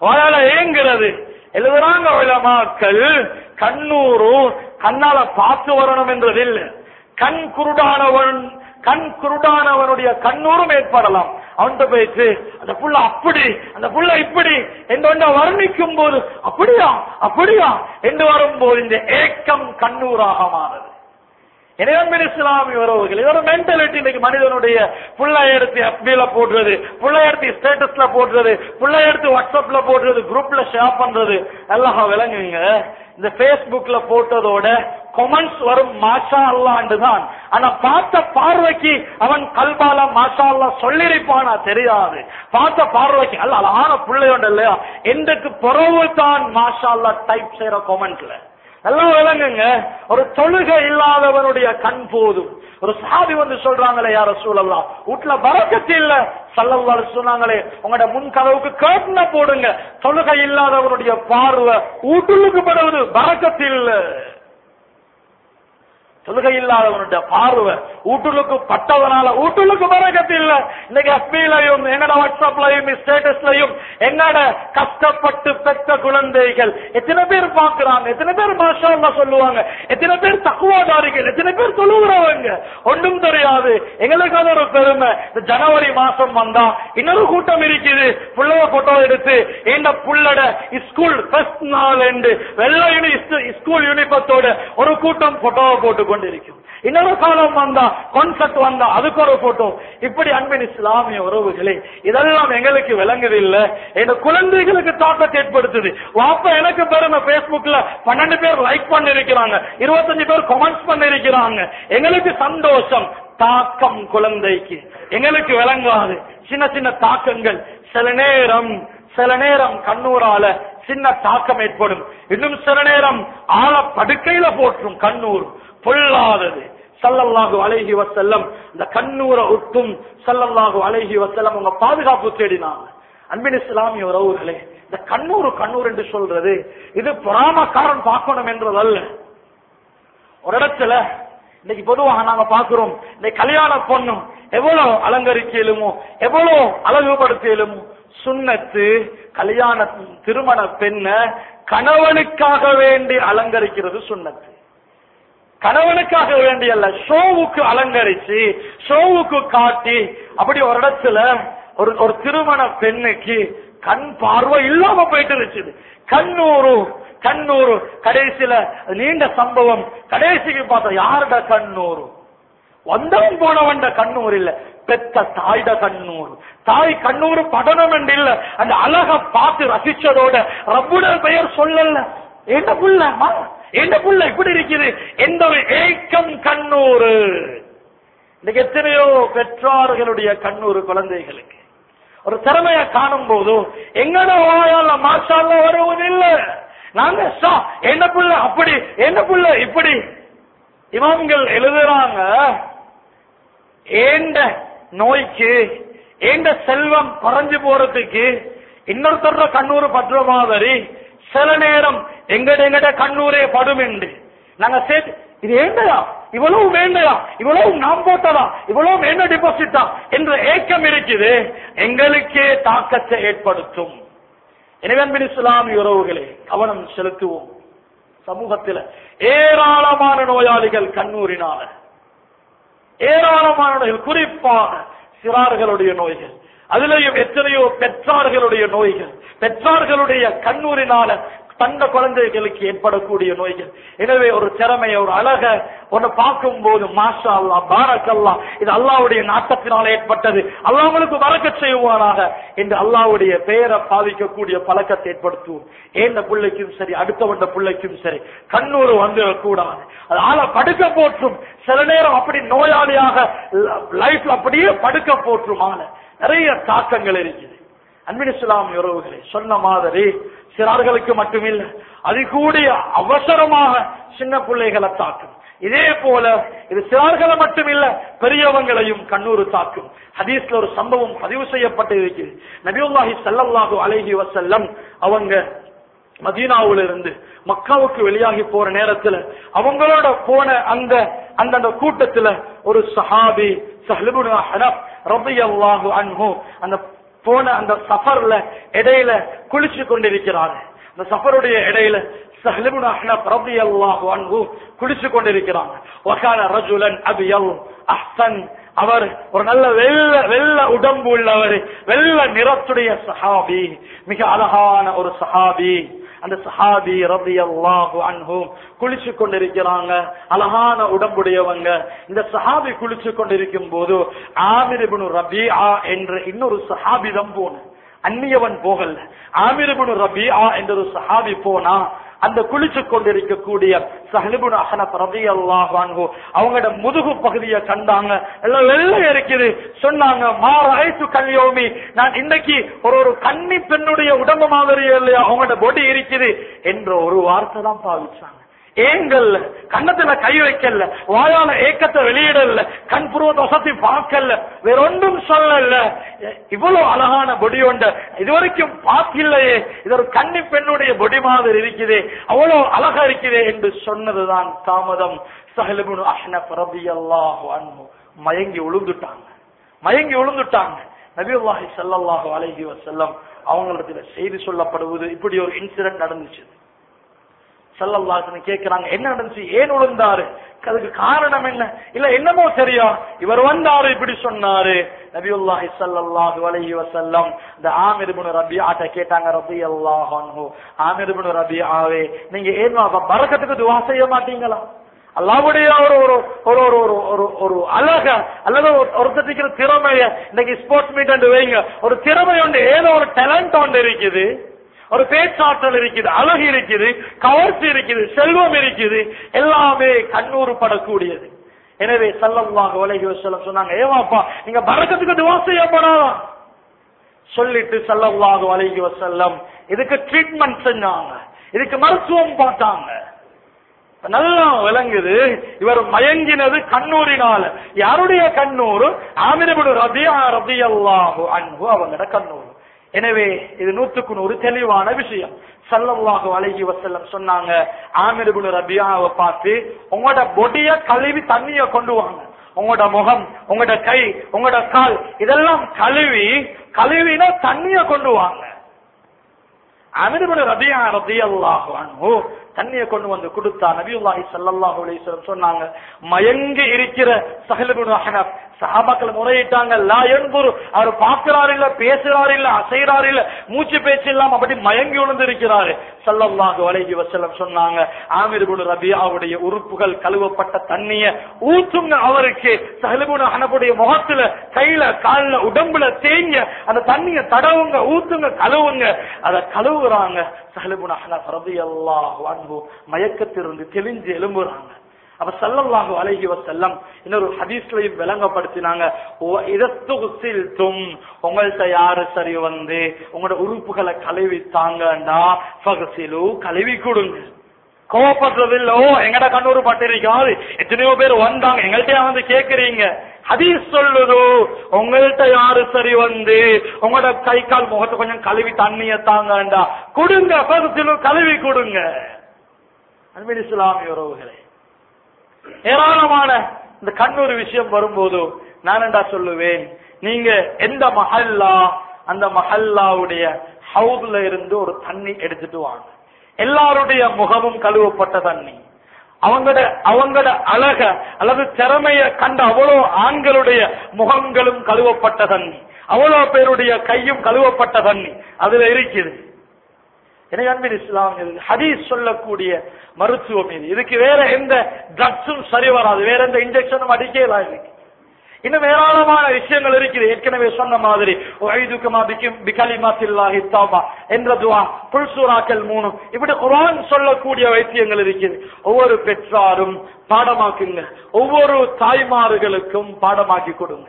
வாயால ஏங்குறது. எழுதுறாங்க உலமாக்கள் கண்ணூரு கண்ணால பார்த்து வரணும் என்றதில்லை. கண் குருடானவன் கண் குருடானவனுடைய கண்ணூரும் ஏற்படலாம். அவன்கிட்ட போயிட்டு அந்த புள்ள அப்படி அந்த புள்ள இப்படி என்று வர்ணிக்கும் போது அப்படியா அப்படியா என்று வரும்போது இந்த ஏக்கம் கண்ணூராக மாறுது. எனவே இஸ்லாமிய உறவுகள் ஒரு மென்டாலிட்டி இன்னைக்கு மனிதனுடைய புள்ள எடுத்து FB-ல போடுறது புள்ள எடுத்து ஸ்டேட்டஸ்ல போடுறது புள்ள எடுத்து வாட்ஸ்அப்ல போடுறது குரூப்ல ஷேர் பண்றது. எல்லாம் விளங்குவீங்க இந்த பேஸ்புக்ல போட்டதோட கொமெண்ட்ஸ் வரும் மாஷா அல்லாண்டு தான் ஆனா பார்த்த பார்வைக்கு அவன் கல்பால மாஷா அல்லா சொல்லிருப்பானா தெரியாது. பார்த்த பார்வைக்கு அல்ல அழகான பிள்ளையோட இல்லையா? எந்தக்கு புறவு தான் மாஷா அல்லா டைப் செய்யற கொமெண்ட்ல நல்லா விளங்குங்க. ஒரு தொழுகை இல்லாதவனுடைய கண் போதும். ஒரு சாதி வந்து சொல்றாங்களே யார சூழல்லாம் வீட்டுல பறக்கத்து இல்ல. சல்லல்லாரு சொன்னாங்களே உங்களோட முன் கதவுக்கு கேட்டுன போடுங்க. தொழுகை இல்லாதவனுடைய பார்வை வீட்டுக்கு படுவது பறக்கத்து இல்ல. தொழுகை இல்லாதவனுடைய பார்வை ஊட்டுலுக்கு பட்டவனால வீட்டுக்கு பறக்கத்து இல்ல. இன்னைக்கு எஃபிலையும் எங்கட வாட்ஸ்அப்லயும் ஸ்டேட்டஸ்லயும் எங்கட கஷ்டப்பட்டு பெற்ற குழந்தைகள் எத்தனை பேர் பாக்குறாங்க எத்தனை பேர் மாஷா சொல்லுவாங்க? எத்தனை பேர் தக்குவாதாரிகள்? எத்தனை பேர் தொழுகிறவங்க? ஒன்றும் தெரியாது. எங்களுக்கு அது ஒரு பெருமை. இந்த ஜனவரி மாசம் வந்தா இன்னொரு கூட்டம் இருக்குது. புள்ளவ போட்டோ எடுத்து இந்த புள்ளட ஸ்கூல் ஃபர்ஸ்ட் நாள் என்று வெள்ளை ஸ்கூல் யூனிஃபத்தோட ஒரு கூட்டம் போட்டோவை போட்டு கொண்டிருக்கும் இன்னொரு காலம் வந்தா கான்செப்ட் வந்தா அதுக்கு ஒரு போட்டோ இப்படி அன்பின் இஸ்லாமிய உறவுகளே இதெல்லாம் எங்களுக்கு விளங்குதில்ல எங்க குழந்தைகளுக்கு தாக்கத்தை ஏற்படுத்துது. வாப்பா எனக்கு பெருமை. பேஸ்புக்ல பன்னெண்டு பேர் லைக் பண்ணிருக்கிறாங்க. இருபத்தஞ்சு பேர் கமெண்ட்ஸ் பண்ணிருக்கிறாங்க. எங்களுக்கு சந்தோஷம். தாக்கம் குழந்தைக்கு. எங்களுக்கு விளங்காது. சின்ன சின்ன தாக்கங்கள். சில நேரம் சில நேரம் கண்ணூரால சின்ன தாக்கம் ஏற்படும். இன்னும் சில நேரம் ஆழ படுக்கையில போற்றும் கண்ணூர். பொல்லாதது. சல்லல்லாஹு அழகி வசல்லம் இந்த கண்ணூரை ஒட்டும் சல்லல்லாஹு அழகி வசல்லம் உங்க பாதுகாப்பு தேடினாங்க. அன்பின் இஸ்லாமிய உறவுகளே இந்த கண்ணூர் கண்ணூர் என்று சொல்றது இது பொறாமக்காரன் பார்க்கணும் என்றதல்ல. ஒரு இடத்துல இன்னைக்கு பொதுவாக நாங்க பாக்குறோம் இந்த கல்யாண பொண்ணும் எவ்வளவு அலங்கரிக்கலுமோ எவ்வளவு அழகுபடுத்தலுமோ சுண்ணத்து கல்யாண திருமண பெண்ண கணவனுக்காக வேண்டி அலங்கரிக்கிறது சுண்ணத்து. கணவனுக்காக வேண்டிய அல்ல ஷோவுக்கு அலங்கரிச்சு ஷோவுக்கு காட்டி அப்படி ஒரு இடத்துல ஒரு ஒரு திருமண பெண்ணுக்கு கண் பார்வை இல்லாம போயிட்டு இருந்துச்சு. கண்ணூரு கண்ணூரு கடைசியில நீண்ட சம்பவம். கடைசிக்கு பார்த்தா யாருட கண்ணூரு? வந்தவன் போனவன் கண்ணூர் இல்ல. பெத்த தாய்ட கண்ணூர். தாய் கண்ணூர் படனம் என்று இல்ல. அந்த அழக பார்த்து ரசிச்சதோட ரப்புட பெயர் சொல்லல என்ன புள்ளமா என்ன புள்ள? இப்படி இருக்குது. எந்த ஒரு ஏக்கம் கண்ணூரு இன்னைக்கு எத்தனையோ பெற்றார்களுடைய கண்ணூறு குழந்தைகளுக்கு. ஒரு திறமைய காணும் போது எங்கட வாயால மாஷால வருவதில்லை நாங்க சா, என்ன புள்ள? அப்படி என்ன புள்ள? இப்படி. இமாம்கள் எழுதுறாங்க ஏண்ட நோய்க்கு ஏண்ட செல்வம் குறைஞ்சு போறதுக்கு இன்னொருத்தர கண்ணூறு பற்ற மாதிரி சில நேரம் எங்கட எங்கட கண்ணூரே படும் என்று நாங்க சேர்த்து இது ஏண்டதா இவ்வளவு வேண்டையா இவ்வளவு நாம் போட்டதா? இவ்வளவு என்ன டிபாசிட்டா என்ற ஏக்கம் இருக்குது. எங்களுக்கே தாக்கத்தை ஏற்படுத்தும். எனவே அன்பின் இஸ்லாமிய உறவுகளே கவனம் செலுத்துவோம். சமூகத்தில் ஏராளமான நோயாளிகள் கண்ணூரினால. ஏராளமான நோய்கள் குறிப்பாக சிறார்களுடைய நோய்கள். அதுலயும் எத்தனையோ பெற்றார்களுடைய நோய்கள் பெற்றார்களுடைய கண்ணூரினால தந்த குழந்தைகளுக்கு ஏற்படக்கூடிய நோய்கள். எனவே ஒரு திறமைய ஒரு அழக ஒன்னு பார்க்கும் போது மாஷா அல்லா பாரக்கல்லா இது அல்லாவுடைய நாட்டத்தினால் ஏற்பட்டது. அல்லாவுக்கு வரக்க செய்வானாக. என்று அல்லாவுடைய பெயரை பாதிக்கக்கூடிய பழக்கத்தை ஏற்படுத்துவோம். ஏந்த பிள்ளைக்கும் சரி அடுத்தவண்ட பிள்ளைக்கும் சரி கண்ணூறு வந்துடக்கூடாது. அது ஆளை படுக்க போற்றும். சில நேரம் அப்படி நோயாளியாக லைஃப்ல அப்படியே படுக்க போற்றும் ஆளை. நிறைய தாக்கங்கள் இருக்குது. அன்பின் இஸ்லாம் உறவுகளை சொன்ன மாதிரி சிறார்களுக்கு மட்டுமில்லை அது கூடிய அவசரமாக சின்ன பிள்ளைகளை தாக்கும். இதே போல இது சிறார்களை மட்டுமில்ல பெரியவங்களையும் கண்ணூறு தாக்கும். ஹதீஸ்ல ஒரு சம்பவம் பதிவு செய்யப்பட்டு இருக்குது நபியுல்லாஹி ஸல்லல்லாஹு அலைஹி வசல்லம் அவங்க மதீனாவுல இருந்து மக்காவுக்கு வெளியாகி போற நேரத்துல அவங்களோட போன அந்த அந்த கூட்டத்துல ஒரு சஹாபி சஹ்லுபுன் ஹனப் ரபியல்லாஹு அன்ஹு அந்த போன அந்த சஃபர்ல இடையில குளிச்சு கொண்டிருக்கிறார். அந்த சஃபருடைய இடையில சஹ்லுபுன் அஹ்னப் ரலியல்லாஹு அன்ஹு குளிச்சு கொண்டிருக்கிறாங்க வகான ரஜுலன் அபியல் அஹ்சன் அவர் ஒரு நல்ல வெள்ள வெள்ள உடம்பு உள்ளவர் வெள்ள நிறத்துடைய சஹாபி மிக அழகான ஒரு சஹாபி. அந்த சஹாபி ரலியல்லாஹு அன்ஹும் குளிச்சு கொண்டிருக்கிறாங்க. அழகான உடம்புடையவங்க. இந்த சஹாபி குளிச்சு கொண்டிருக்கும் போது ஆமிர் இப்னு ரபீஆ என்ற இன்னொரு சஹாபிதம் போன அந்நியவன் போகல. ஆமிர் ரபி ஆ என்ற ஒரு சஹாபி போனா அந்த குளிச்சு கொண்டிருக்கக்கூடிய சஹலிபுன் அஹனப் ரவி அன்ஹு. அவங்களோட முதுகு பகுதியை கண்டாங்க. எல்லாம் வெள்ளை இருக்குது சொன்னாங்க மாராய்த்து கல்யோமி. நான் இன்னைக்கு ஒரு ஒரு கன்னி பெண்ணுடைய உடம்பு மாதிரி இல்லையா? அவங்களோட பொடி இருக்குது. என்ற ஒரு வார்த்தை தான் பாவிச்சாங்க. ஏங்கல்ல கண்ணத்துல கை வைக்கல வாயால ஏக்கத்தை வெளியிடல கண் புருவத்தை வசதி பார்க்கல வேறொன்றும் சொல்லல இவ்வளவு அழகான பொடி ஒண்ட இதுவரைக்கும் பார்க்கலையே இது ஒரு கன்னி பெண்ணுடைய பொடி மாதிரி இருக்குது. அவ்வளவு அழகா இருக்குது என்று சொன்னதுதான் தாமதம். சஹலிபுன் அஹ்னப் ரபியல்லாஹு அன்ஹு. மயங்கி உளுந்துட்டாங்க மயங்கி உளுந்துட்டாங்க நபிஹி சல்லாஹு அலஹி வசல்லம் அவங்களிடத்துல செய்தி சொல்லப்படுவது இப்படி ஒரு இன்சிடென்ட் நடந்துச்சு. செல்லல்லாசன் கேட்கிறாங்க என்ன நடந்துச்சு? ஏன் விழுந்தாரு அதுக்கு காரணம் என்ன? இல்ல என்னமோ தெரியும். இவர் வந்தாரு இப்படி சொன்னாரு. நபியுல்லாஹி ஸல்லல்லாஹு அலைஹி வஸல்லம் இந்த ஆமிர் இப்னு ரபிஆட்ட கேட்டாங்க ரபியல்லாஹு அன்ஹு. ஆமிர் இப்னு ரபிஆவே நீங்க ஏன் பரக்கத்துக்கு துவா செய்ய மாட்டீங்களா? அல்லாவுடைய ஒரு ஒரு ஒரு ஒரு ஒரு ஒரு ஒரு அழக அல்லது ஒருத்தட்டிக்கிற திறமைய இன்னைக்கு ஸ்போர்ட்ஸ் மீட் வைங்க. ஒரு திறமை உண்டு ஏதோ ஒரு டேலண்ட் ஒன்று இருக்குது. ஒரு பேச்சாற்றல் இருக்குது அழகு இருக்குது கவர்ச்சி இருக்குது செல்வம் இருக்குது. எல்லாமே கண்ணூறு படக்கூடியது எனவே சல்லல்லாஹு உலகி செல்லம் சொன்னாங்க ஏவாப்பா நீங்க பரக்கத்துக்கு துவா செய்யப்படாதான் சொல்லிட்டு சல்லல்லாஹு அலைஹி செல்லம் இதுக்கு ட்ரீட்மெண்ட் செஞ்சாங்க. இதுக்கு மருத்துவம் பார்த்தாங்க. நல்லா விளங்குது இவர் மயங்கினது கண்ணூரினால. யாருடைய கண்ணூர்? ஆமிரபுடு ரபியா ரபி அல்லாஹு அன்பு அவங்களோட கண்ணூர். எனவே இது நூத்துக்கு நூறு தெளிவான விஷயம். சல்லல்லாஹு அழகி வசல்லம் சொன்னாங்க ஆமிர் ரபியாவை பார்த்து உங்களோட பொடிய கழுவி தண்ணிய கொண்டு வாங்க. உங்களோட முகம் உங்களோட கை உங்களோட கால் இதெல்லாம் கழுவி கழுவினா தண்ணிய கொண்டு வாங்க. ஆமிர் ரபியா ரலியல்லாஹு அன்ஹு தண்ணியை கொண்டு வந்து கொடுத்தா நபியுல்லாஹி சல்லாஹ் சொன்னாங்க மயங்கி இருக்கிற சஹல் இப்னு சஹாபாக்கள் முறையிட்டாங்க லா யன்குரு அவர் பார்க்கிறாரு இல்ல பேசுறாரு இல்ல அசைறாரு இல்ல மூச்சு பேச்சு இல்லாம அப்படி மயங்கி உணர்ந்து இருக்கிறாரு ஸல்லல்லாஹு அலைஹி வஸல்லம் சொன்னாங்க ஆமிர் இப்னு ரபியாவுடைய உறுப்புகள் கழுவப்பட்ட தண்ணிய ஊற்றுங்க அவருக்கு. சஹல் இப்னு முகத்துல கையில கால்ல உடம்புல தேங்க அந்த தண்ணிய தடவுங்க ஊத்துங்க கழுவுங்க. அத கழுவுறாங்க சஹலிபுன் அஹ்னப் ரலியல்லாஹு அன்பு மயக்கத்திலிருந்து தெளிஞ்சு எழும்புறாங்க. அப்ப சல்லல்லாஹு அலைஹி வசல்லம் இன்னொரு ஹதீஸ்லையும் விளங்கப்படுத்தினாங்க. இதத்தும் உங்கள்ட்ட யாரு சரி வந்து உங்களோட உறுப்புகளை கழுவி தாங்கண்டா பகசிலு கழுவி கொடுங்க. கோவப்படுறது இல்ல ஓ எங்கட கண்ணூர் பட்டிருக்கோம்? எத்தனையோ பேர் வந்தாங்க. எங்கள்கிட்ட வந்து கேக்குறீங்க? ஹதீஸ் சொல்லுதோ உங்கள்கிட்ட யாரு சரி வந்து? உங்களோட கை கால் முகத்தை கொஞ்சம் கழுவி தண்ணிய தாங்கண்டா. கொடுங்க பகுதியிலும் கழுவி கொடுங்க. அன்பின் இஸ்லாமிய உறவுகளே ஏராளமான இந்த கண்ணூர் விஷயம் வரும்போது நான் என்ன சொல்லுவேன்? நீங்க எந்த மஹல்லா அந்த மஹல்லாவுடைய ஹவுதுல இருந்து ஒரு தண்ணி எடுத்துட்டு வாங்க. எல்லாருடைய முகமும் கழுவப்பட்ட தண்ணி அவங்களோட அவங்களோட அழக அல்லது திறமைய கண்ட அவ்வளோ ஆண்களுடைய முகங்களும் கழுவப்பட்ட தண்ணி அவ்வளோ பேருடைய கையும் கழுவப்பட்ட தண்ணி அதுல இருக்குது. எனவே அன்பின் இஸ்லாம் ஹதீஸ் சொல்லக்கூடிய மருத்துவம் இது இதுக்கு வேற எந்த ட்ரக்ஸும் சரி வராது. வேற எந்த இன்ஜெக்ஷனும் அடிக்கலாம் இதுக்கு இன்னும் ஏராளமான விஷயங்கள் இருக்குது. ஏற்கனவே சொன்ன மாதிரி என்ற துவா புல்சூராக்கள் மூணு இப்படி குரான் சொல்லக்கூடிய வைத்தியங்கள் இருக்குது. ஒவ்வொரு பெற்றாரும் பாடமாக்குங்க ஒவ்வொரு தாய்மார்களுக்கும் பாடமாக்கி கொடுங்க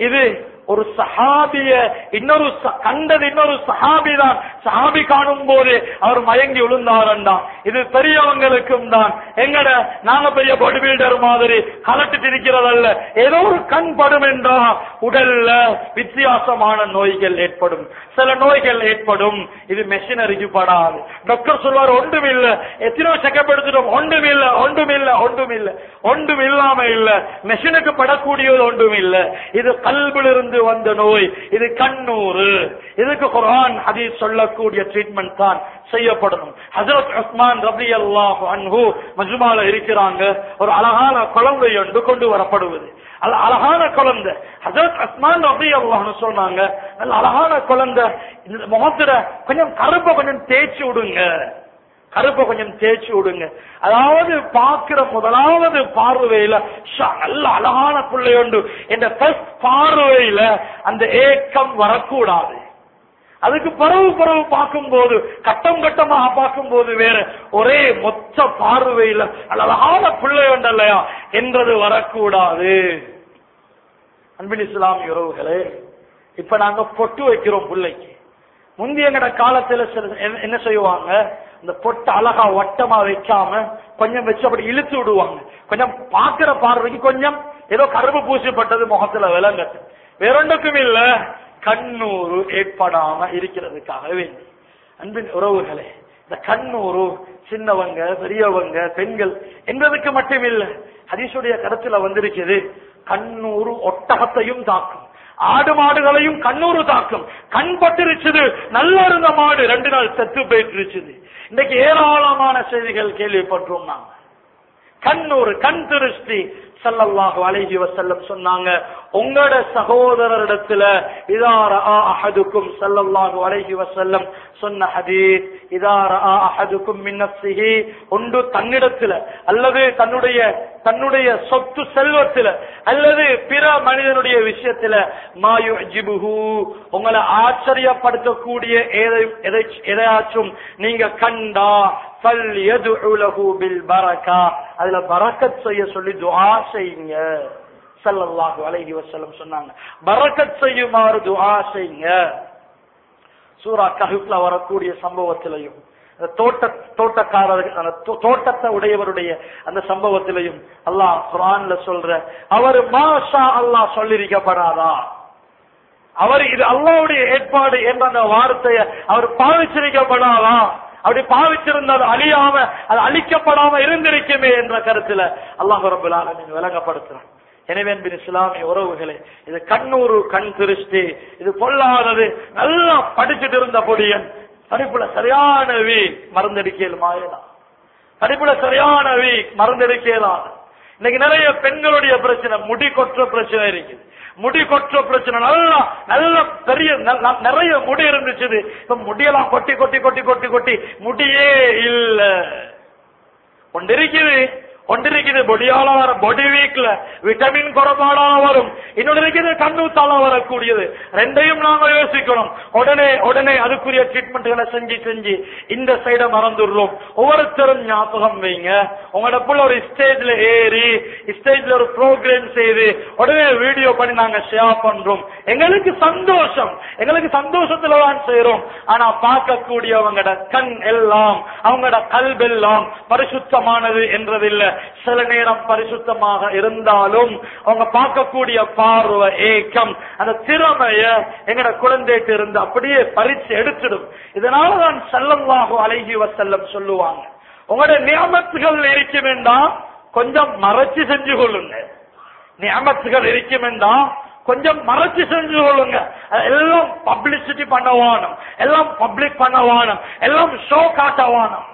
இது ஒரு சஹாபிய இன்னொரு ச- கண்டது இன்னொரு சஹாபி தான். சஹாபி காணும் போது அவர் மயங்கி விழுந்தாரண்டா. இது பெரியவங்களுக்கும் தான். எங்கட நாங்க பெரிய பாடி பில்டர் மாதிரி கலட்டு இருக்கிறதல்ல. ஏதோ ஒரு கண் படும் என்றா உடல்ல வித்தியாசமான நோய்கள் ஏற்படும். சில நோய்கள் ஏற்படும். இது மெஷினரிக்கு படாது. டாக்டர் சொல்வார் ஒன்றும் இல்ல எத்தனையோ செக்கப் எடுத்துட்டோம் ஒன்றும் இல்ல ஒன்றும் இல்ல ஒன்றும் இல்ல. ஒன்றும் இல்லாம இல்ல மெஷினுக்கு படக்கூடியது ஒன்றும் இல்ல இது கல்விலிருந்து வந்த நோய். இது கண்ணூறு. இதுக்கு குரான் ஹதீஸ் சொல்லக்கூடிய ட்ரீட்மெண்ட் தான் செய்யப்படணும். ஹசரத் உஸ்மான் ரபி அல்லாஹ் அன்ஹு மஜ்மால இருக்கிறாங்க. ஒரு அழகான குழந்தை என்று கொண்டு வரப்படுவது. அழகான குழந்தை. ஹசரத் உஸ்மான் ரபி அல்லாஹ்னு சொன்னாங்க நல்ல அழகான குழந்தை. இந்த முகத்துல கொஞ்சம் கருப்பை கொஞ்சம் தேய்ச்சி விடுங்க. கருப்பை கொஞ்சம் தேய்ச்சி விடுங்க. அதாவது பார்க்கிற முதலாவது பார்வையில ஷா, நல்ல அழகான பிள்ளையுண்டு. என்ற ஃபர்ஸ்ட் பார்வையில அந்த ஏக்கம் வரக்கூடாது. அதுக்கு பறவு பறவு பார்க்கும்போது கட்டம் கட்டமாக பார்க்கும்போது வேற ஒரே மொத்த பார்வையில அழகான பிள்ளை உண்டு இல்லையா என்றது வரக்கூடாது. அன்பின் இஸ்லாமிய உறவுகளே இப்ப நாங்க பொட்டு வைக்கிறோம் பிள்ளைக்கு. முந்தைய எங்கட காலத்துல என்ன- என்ன செய்வாங்க? இந்த பொட்டு அழகா வட்டமா வைக்காம கொஞ்சம் வச்சு அப்படி இழுத்து விடுவாங்க. கொஞ்சம் பாக்குற பார்வைக்கு கொஞ்சம் ஏதோ கரும்பு பூசப்பட்டது முகத்துல விளங்கட்டு வேறொன்றுக்கும் இல்ல கண்ணூறு ஏற்படாம இருக்கிறதுக்காக வேண்டி. அன்பின் உறவுகளே இந்த கண்ணூறு சின்னவங்க பெரியவங்க பெண்கள் என்பதற்கு இல்லை ஹரிசுடைய கருத்துல வந்திருக்குது கண்ணூறு ஒட்டகத்தையும் தாக்கும். ஆடு மாடுகளையும் கண்ணூறு தாக்கும். கண் பட்டிருச்சுது நல்லா இருந்த மாடு ரெண்டு நாள் செத்து போயிட்டுருச்சுது. இன்னைக்கு ஏராளமான செய்திகள் கேள்விப்பட்டோம் நாங்க. கண்ணூறு கண் திருஷ்டி சல்லல்லாஹு அலைஹி வசல்லம் சொன்னாங்க உங்களோட சகோதரரிடத்துல இதார ஆ அஹதுக்கும் சல்லல்லாஹு அலைஹி வசல்லம் சொன்ன ஹதீஸ் இதார ஆ அஹதுக்கும் மின்னப்சிஹி ஒன்று தன்னிடத்துல அல்லது தன்னுடைய தன்னுடைய சொத்து செல்வத்துல அல்லது பிற மனிதனுடைய விஷயத்துல மாயு ஜிபுஹு உங்களை ஆச்சரியப்படுத்தக்கூடிய எதை எதையாச்சும் நீங்க கண்டா அதுல பரக்கத் செய்ய சொல்லி துஆ செய்யுங்க. ஸல்லல்லாஹு அலைஹி வஸல்லம் சொன்னாங்க. பரக்கத் செய்யுமாறு துஆ செய்யுங்க. சூரா கஹுப்ல வரக்கூடிய சம்பவத்திலையும் தோட்ட தோட்டக்காரர்கள் அந்த தோட்டத்தை உடையவருடைய அந்த சம்பவத்திலையும் அல்லாஹ் குரான்ல சொல்ற அவர் மாஷா அல்லாஹ் சொல்லிருக்கப்படாதா அவர் இது அல்லாவுடைய ஏற்பாடு என்ற அந்த வார்த்தையை அவர் பாவிச்சிருக்கப்படாதான் அப்படி பாவிச்சிருந்த அது அழியாம அது அழிக்கப்படாம இருந்திருக்குமே என்ற கருத்துல அல்லாஹ் ரபுல் விளங்கப்படுத்துறேன் விளங்கப்படுத்துறான். எனவே என்பது இஸ்லாமிய உறவுகளே இது கண்ணூறு கண் திருஷ்டி இது பொல்லாதது நல்லா படிச்சுட்டு இருந்த பொடியன் படிப்புல சரியான வீ மருந்தடிக்கல் மாயலாம் படிப்புல சரியான வீ மருந்தடிக்கலாம் இன்னைக்கு நிறைய பெண்களுடைய பிரச்சனை முடி கொற்ற பிரச்சனை இருக்குது. முடி கொற்ற பிரச்சனை. நல்லா நல்ல பெரிய ந- நிறைய முடி இருந்துச்சு. இப்ப முடியெல்லாம் கொட்டி கொட்டி கொட்டி கொட்டி கொட்டி முடியே இல்ல. ஒன்று இருக்குது. ஒன்று பொடியால வர பொடி வீக்ல விட்டமின் குறைபாடால வரும். இன்னொன்று இருக்குது கண்ணூத்தால வரக்கூடியது. ரெண்டையும் நாங்க யோசிக்கணும். உடனே உடனே அதுக்குரிய ட்ரீட்மெண்ட்களை செஞ்சு செஞ்சு இந்த சைட மறந்துடுறோம். ஒவ்வொருத்தரும் ஞாபகம் வைங்க. உங்களோட புள்ள ஒரு ஸ்டேஜ்ல ஏறி ஸ்டேஜ்ல ஒரு ப்ரோக்ராம் செய்து உடனே வீடியோ பண்ணி நாங்க ஷேர் பண்றோம். எங்களுக்கு சந்தோஷம். எங்களுக்கு சந்தோஷத்துல தான் செய்யறோம் ஆனா பார்க்கக்கூடியவங்களோட கண் எல்லாம் அவங்களோட கல்வெல்லாம் பரிசுத்தமானது என்றதில்லை. சில நேரம் பரிசுத்தமாக இருந்தாலும் அவங்க பார்க்கக்கூடிய பார்வை ஏக்கம் அந்த திறமைய எங்கட குழந்தைட்டு இருந்து அப்படியே பறிச்சு எடுத்துடும். இதனாலதான் செல்லமாக அலைஹி செல்லம் சொல்லுவாங்க உங்களோட நியமத்துகள் இருக்க வேண்டாம் கொஞ்சம் மறைச்சு செஞ்சு கொள்ளுங்க. நியமத்துகள் இருக்கும் வேண்டாம் கொஞ்சம் மறைச்சு செஞ்சு கொள்ளுங்க. எல்லாம் பப்ளிசிட்டி பண்ண வானம் எல்லாம் பப்ளிக் பண்ண வானம் எல்லாம் ஷோ காட்ட வானம்.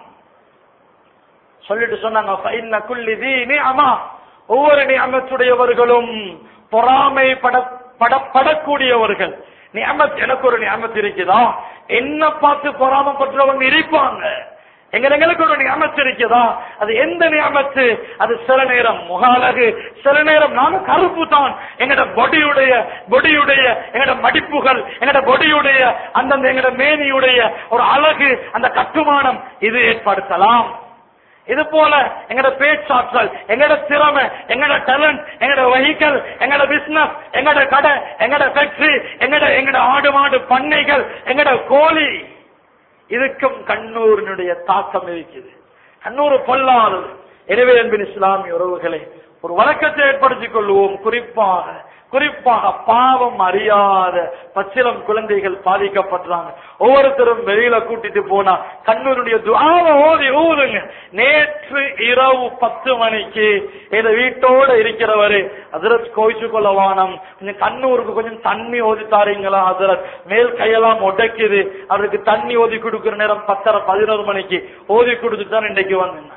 சொல்லிட்டு சொன்னாங்க "ஃபைன்ன ஒவ்வொரு நியமத்துடையவர்களும் பொறாமை பட படப்படக்கூடியவர்கள். நியமத் எனக்கு ஒரு நியமத் இருக்குதா? என்ன பார்த்து பொறாமப்பட்டவங்க இருப்பாங்க? எங்களுக்கு ஒரு நியமத்து இருக்குதா? அது எந்த நியமத்து அது சில நேரம் முக சில நேரம் நாங்க கருப்பு தான். எங்கட பொடியுடைய பொடியுடைய எங்கட மடிப்புகள் எங்கட பொடியுடைய அந்தந்த எங்கட மேனியுடைய ஒரு அழகு அந்த கட்டுமானம் இது ஏற்படுத்தலாம். இது போல எங்கட பேச்சாற்றல் எங்கட திறமை எங்கட டேலண்ட் எங்கட வெஹிக்கல் எங்கட பிசினஸ் எங்கட கடை எங்கட ஃபேக்டரி எங்கட எங்கட ஆடு மாடு பண்ணைகள் எங்கட கோழி. இதுக்கும் கண்ணூரினுடைய தாக்கம் இருக்குது. கண்ணூர் பொல்லாதது எனவே அன்பின் இஸ்லாமிய உறவுகளை ஒரு வழக்கத்தை ஏற்படுத்திக் கொள்வோம் குறிப்பாக குறிப்பாக பாவம் அறியாத பச்சிலம் குழந்தைகள் பாதிக்கப்படுறாங்க ஒவ்வொருத்தரும் வெளியில கூட்டிட்டு போனா கண்ணூருடைய துவாவ ஓதி ஊதுங்க. நேற்று இரவு பத்து மணிக்கு இந்த வீட்டோட இருக்கிறவரு அதிரத் கோயிச்சு கொள்ள வானம் கொஞ்சம் கண்ணூருக்கு கொஞ்சம் தண்ணி ஓதி தாரீங்களா அதிரத் மேல் கையெல்லாம் உடைக்குது அவருக்கு தண்ணி ஓதி கொடுக்குற நேரம் பத்தரை பதினோரு மணிக்கு ஓதி கொடுத்துட்டு தான் இன்றைக்கு வந்தேன்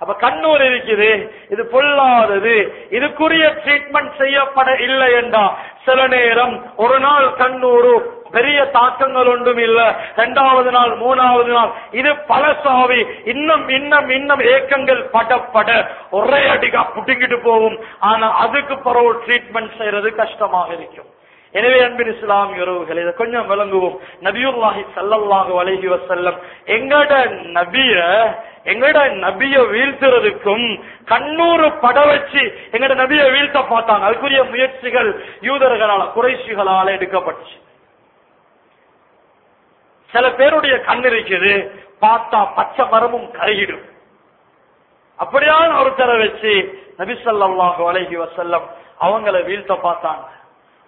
அப்ப கண்ணூர் இருக்குது. இது பொல்லாதது. இதுக்குரிய ட்ரீட்மெண்ட் செய்யப்பட இல்லை என்றா சில நேரம் ஒரு நாள் கண்ணூரு பெரிய தாக்கங்கள் ஒன்றும் இல்ல. இரண்டாவது நாள் மூணாவது நாள். இது பல சாவி இன்னும் இன்னும் இன்னும் ஏக்கங்கள் படப்பட ஒரே அடிக்கா புட்டிக்கிட்டு போகும். ஆனா அதுக்கு பிறகு ட்ரீட்மெண்ட் செய்யறது கஷ்டமாக இருக்கும். எனவே அன்பின் இஸ்லாமிய உறவுகள் இதை கொஞ்சம் விளங்குவோம். நபியுல்லாஹி ஸல்லல்லாஹு அலைஹி வசல்லம் எங்கட நபிய எங்கட நபிய வீழ்த்துறதுக்கும் கண்ணூறு பட வச்சு எங்கட நபிய வீழ்த்த பார்த்தாங்க அதுக்குரிய முயற்சிகள் யூதர்களால குறைசிகளால எடுக்கப்பட்டுச்சு. சில பேருடைய கண் இருக்குது பார்த்தா பச்சை மரமும் கருகிடும். அப்படியான ஒருத்தரை வச்சு நபிசல்லாஹு அலஹி வசல்லம் வஸல்லம் அவங்கள வீழ்த்த பார்த்தாங்க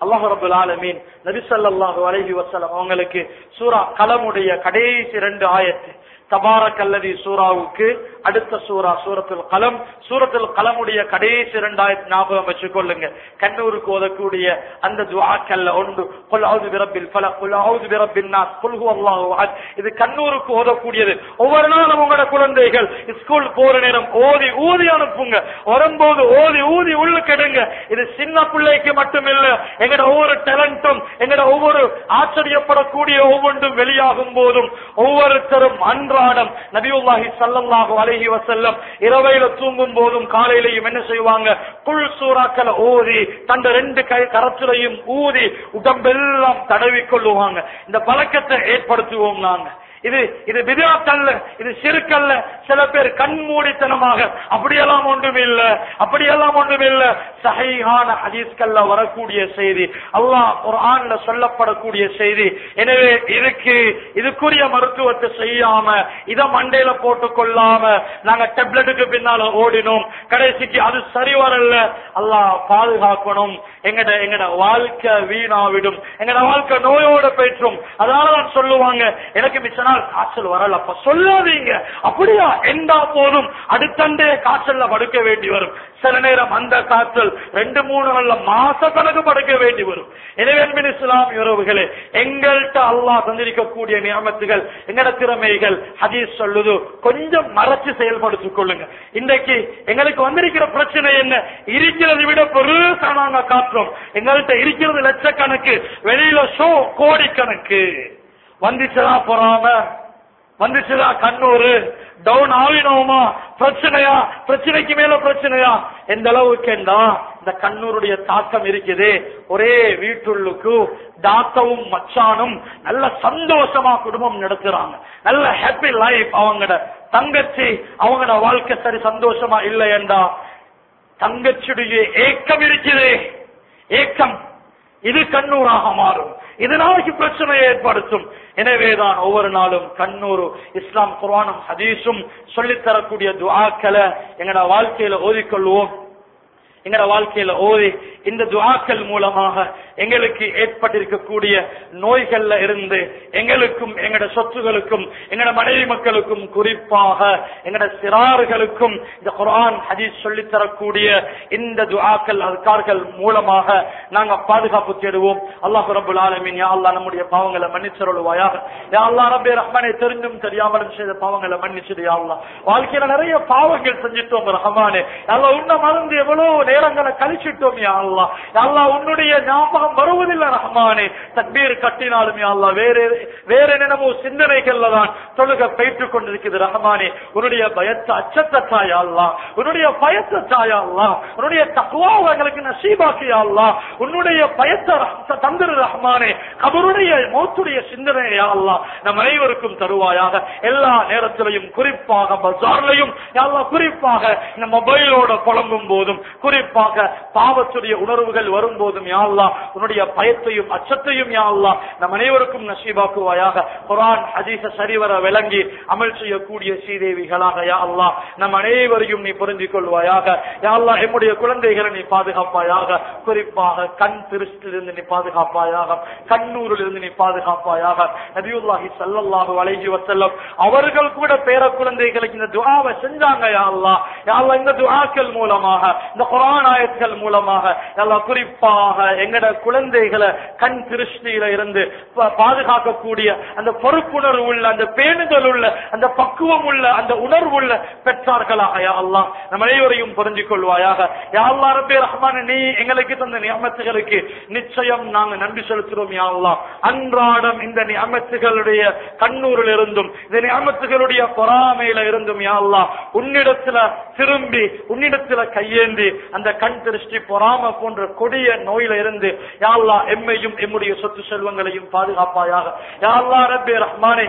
அல்லாஹு ரபுல் ஆலமீன் நபிசல்லாஹு அலஹி வசல்லம் அவங்களுக்கு சூரா கலமுடைய கடைசி ரெண்டு ஆயத்து தபாரக் அல்லதி சூராவுக்கு அடுத்த சூரா சூரத்தில் கலம். சூரத்தில் கலமுடைய கடைசி இரண்டாயிரத்தி ஞாபகம் வச்சுக்கொள்ளுங்க. கண்ணூருக்கு ஓதக்கூடிய அந்த துவாக்கல்ல ஒன்று கொல்லாவது விரப்பில் பல கொல்லாவது விரப்பின் அவுது பிரப்பின் நாஸ் குல் ஹுவல்லாஹு இது கண்ணூருக்கு ஓதக்கூடியது. ஒவ்வொரு நாளும் உங்களோட குழந்தைகள் ஸ்கூல் போற நேரம் ஓதி ஊதி அனுப்புங்க. வரும்போது ஓதி ஊதி உள்ளுக்கு கெடுங்க. இது சின்ன பிள்ளைக்கு மட்டுமில்ல எங்கட ஒவ்வொரு டேலண்டும் எங்கட ஒவ்வொரு ஆச்சரியப்படக்கூடிய ஒவ்வொன்றும் வெளியாகும் போதும் ஒவ்வொருத்தரும் அன்ற அன்றாடம் நபியுல்லாஹி சல்லாஹு அலைஹி வசல்லம் இரவையில தூங்கும் போதும் காலையிலையும் என்ன செய்வாங்க? புல் சூறாக்களை ஊதி தந்த ரெண்டு கை கரத்திலையும் ஊதி உடம்பெல்லாம் தடவி கொள்ளுவாங்க. இந்த பழக்கத்தை ஏற்படுத்துவோம் நாங்க. இது இது விதாத்தல்ல இது சிறுக்கல்ல. சில பேர் கண்மூடித்தனமாக அப்படியெல்லாம் ஒன்றும் இல்ல அப்படியெல்லாம் ஒன்றும் இல்ல. சஹீஹான ஹதீஸ்கள்ல வரக்கூடிய செய்தி அல்லாஹ் குர்ஆன்ல சொல்லப்படக்கூடிய செய்தி. எனவே இதுக்கு இதுக்குரிய மருத்துவத்தை செய்யாம இதை மண்டையில போட்டு கொள்ளாம நாங்க டெப்லெட்டுக்கு பின்னால ஓடினோம். கடைசிக்கு அது சரி வரல. அல்லாஹ் பாதுகாக்கணும். எங்கட எங்கட வாழ்க்கை வீணாவிடும். எங்கட வாழ்க்கை நோயோட பெற்றும் அதனாலதான் சொல்லுவாங்க எனக்கு மிச்ச நாள் காய்ச்சல் வரல. அப்ப சொல்லாதீங்க. அப்படியா? எந்தா போதும். அடுத்தண்டே காய்ச்சல்ல படுக்க வேண்டி வரும். சில நேரம் அந்த காய்ச்சல் ரெண்டு மூணு நல்ல மாச கணக்கு படுக்க வேண்டி வரும். எனவே அன்பின் இஸ்லாம் உறவுகளே எங்கள்கிட்ட அல்லாஹ் தந்திருக்கக்கூடிய நியமத்துகள் எங்கட திறமைகள் ஹதீஸ் சொல்லுது கொஞ்சம் மறைச்சு செயல்படுத்திக் கொள்ளுங்க. இன்றைக்கு எங்களுக்கு வந்திருக்கிற பிரச்சனை என்ன? இருக்கிறதை விட பெருசா நாங்க காட்டுறோம் எங்கள்கிட்ட இருக்கிறது லட்சக்கணக்கு வெளியில ஷோ கோடிக்கணக்கு. வந்துச்சுதா பொறாம. வந்துச்சுதா கண்ணூரு டவுன் ஆகினோமா பிரச்சனையா? பிரச்சனைக்கு மேல பிரச்சனையா? எந்த அளவுக்கு இந்த கண்ணூருடைய தாக்கம் இருக்குது. ஒரே வீட்டுள்ளுக்கு தாத்தவும் மச்சானும் நல்ல சந்தோஷமா குடும்பம் நடத்துறாங்க. நல்ல ஹாப்பி லைஃப் அவங்கட தங்கச்சி அவங்களோட வாழ்க்கை சரி சந்தோஷமா இல்லை என்றா தங்கச்சியுடைய ஏக்கம் இருக்குது. ஏக்கம். இது கண்ணூராக மாறும். இது நாளைக்கு பிரச்சனையை ஏற்படுத்தும். எனவேதான் ஒவ்வொரு நாளும் கண்ணூரு இஸ்லாம் குர்ஆனும் ஹதீஸும் சொல்லித்தரக்கூடிய துவாக்களை எங்களோட வாழ்க்கையில ஓதிக்கொள்வோம். எங்கட வாழ்க்கையில ஓதி இந்த துவாக்கள் மூலமாக எங்களுக்கு ஏற்பட்டிருக்கக்கூடிய நோய்கள்ல இருந்து எங்களுக்கும் எங்கட சொத்துகளுக்கும் எங்கட மனைவி மக்களுக்கும் குறிப்பாக எங்கட சிறார்களுக்கும் இந்த குரான் ஹதீஸ் சொல்லித் தரக்கூடிய இந்த துவாக்கள் அதுக்கார்கள் மூலமாக நாங்க பாதுகாப்பு தேடுவோம். அல்லாஹ் ரபுல் ஆலமின். யா அல்லா நம்முடைய பாவங்களை மன்னிச்சருள்வாயாக. யா அல்லா ரபே ரஹ்மானை தெரிஞ்சும் தெரியாமலும் செய்த பாவங்களை மன்னிச்சிடு யா அல்லா வாழ்க்கையில நிறைய பாவங்கள் செஞ்சிட்டோம் ரஹ்மானே. யா உன்ன மறந்து எவ்வளவு நேரங்களை கழிச்சிட்டோம் யாழ்லா யாழ்லா உன்னுடைய ஞாபகம் வருவதில்லை ரஹ்மானே. தக்பீர் கட்டினாலும் யாழ்லா வேற வேற என்னமோ சிந்தனைகள்ல தான் தொழுக பெய்த்துக் கொண்டிருக்கிறது ரஹ்மானே. உன்னுடைய பயத்தை அச்சத்தை தாயா உன்னுடைய பயத்தை தாயா உன்னுடைய தக்குவாவை எங்களுக்கு நசீபாக்கியா உன்னுடைய பயத்தை தந்திரு ரஹ்மானே. கபருடைய மௌத்துடைய சிந்தனையா அல்லாஹ் நம் அனைவருக்கும் தருவாயாக. எல்லா நேரத்திலையும் குறிப்பாக பஜார்லையும் யா குறிப்பாக இந்த மொபைலோட புலம்பும் போதும் குறி குறிப்பாக பாவத்துடைய உணர்வுகள் வரும்போதும் யாழ்லா உன்னுடைய பயத்தையும் அச்சத்தையும் யாழ்லா நம் அனைவருக்கும் நசீபாக்குவாயாக. குரான் ஹதீஸ சரிவர விளங்கி அமல் செய்யக்கூடிய ஸ்ரீதேவிகளாக யா அல்லாஹ் நம் அனைவரையும் நீ புரிந்து கொள்வாயாக யாழ்லா என்னுடைய குழந்தைகளை நீ பாதுகாப்பாயாக குறிப்பாக கண் திருஷ்டிலிருந்து நீ பாதுகாப்பாயாக கண்ணூரிலிருந்து நீ பாதுகாப்பாயாக. நபியுல்லாஹி சல்லாஹு அலைஹி வசல்லம் அவர்கள் கூட பேர குழந்தைகளுக்கு இந்த துவாவை செஞ்சாங்க யாழ்லா யாழ்லா இந்த துவாக்கள் மூலமாக இந்த குரான் குரான் ஆயத்துகள் மூலமாக யா குறிப்பாக எங்கட குழந்தைகளை கண் திருஷ்டியில இருந்து பாதுகாக்கக்கூடிய அந்த பொறுப்புணர்வு உள்ள அந்த பேணுதல் உள்ள அந்த பக்குவம் உள்ள அந்த உணர்வு உள்ள பெற்றார்களாக யா அல்லாஹ். நம்ம அனைவரையும் புரிஞ்சு கொள்வாயாக. யா அல்லாஹ் ரப்பே ரஹ்மான் நீ எங்களுக்கு தந்த நியமத்துகளுக்கு நிச்சயம் நாங்க நன்றி செலுத்துறோம் யா அல்லாஹ். அன்றாடம் இந்த நியமத்துகளுடைய கண்ணூரில் இருந்தும் இந்த நியமத்துகளுடைய பொறாமையில இருந்தும் யா அல்லாஹ் உன்னிடத்துல திரும்பி உன்னிடத்துல கையேந்தி அந்த கண் திருஷ்டி பொறாம போன்ற கொடிய நோயில இருந்து யா எம்மையும் எம்முடைய சொத்து செல்வங்களையும் பாதுகாப்பாயாக. யா ரபே ரப்பே ரஹ்மானே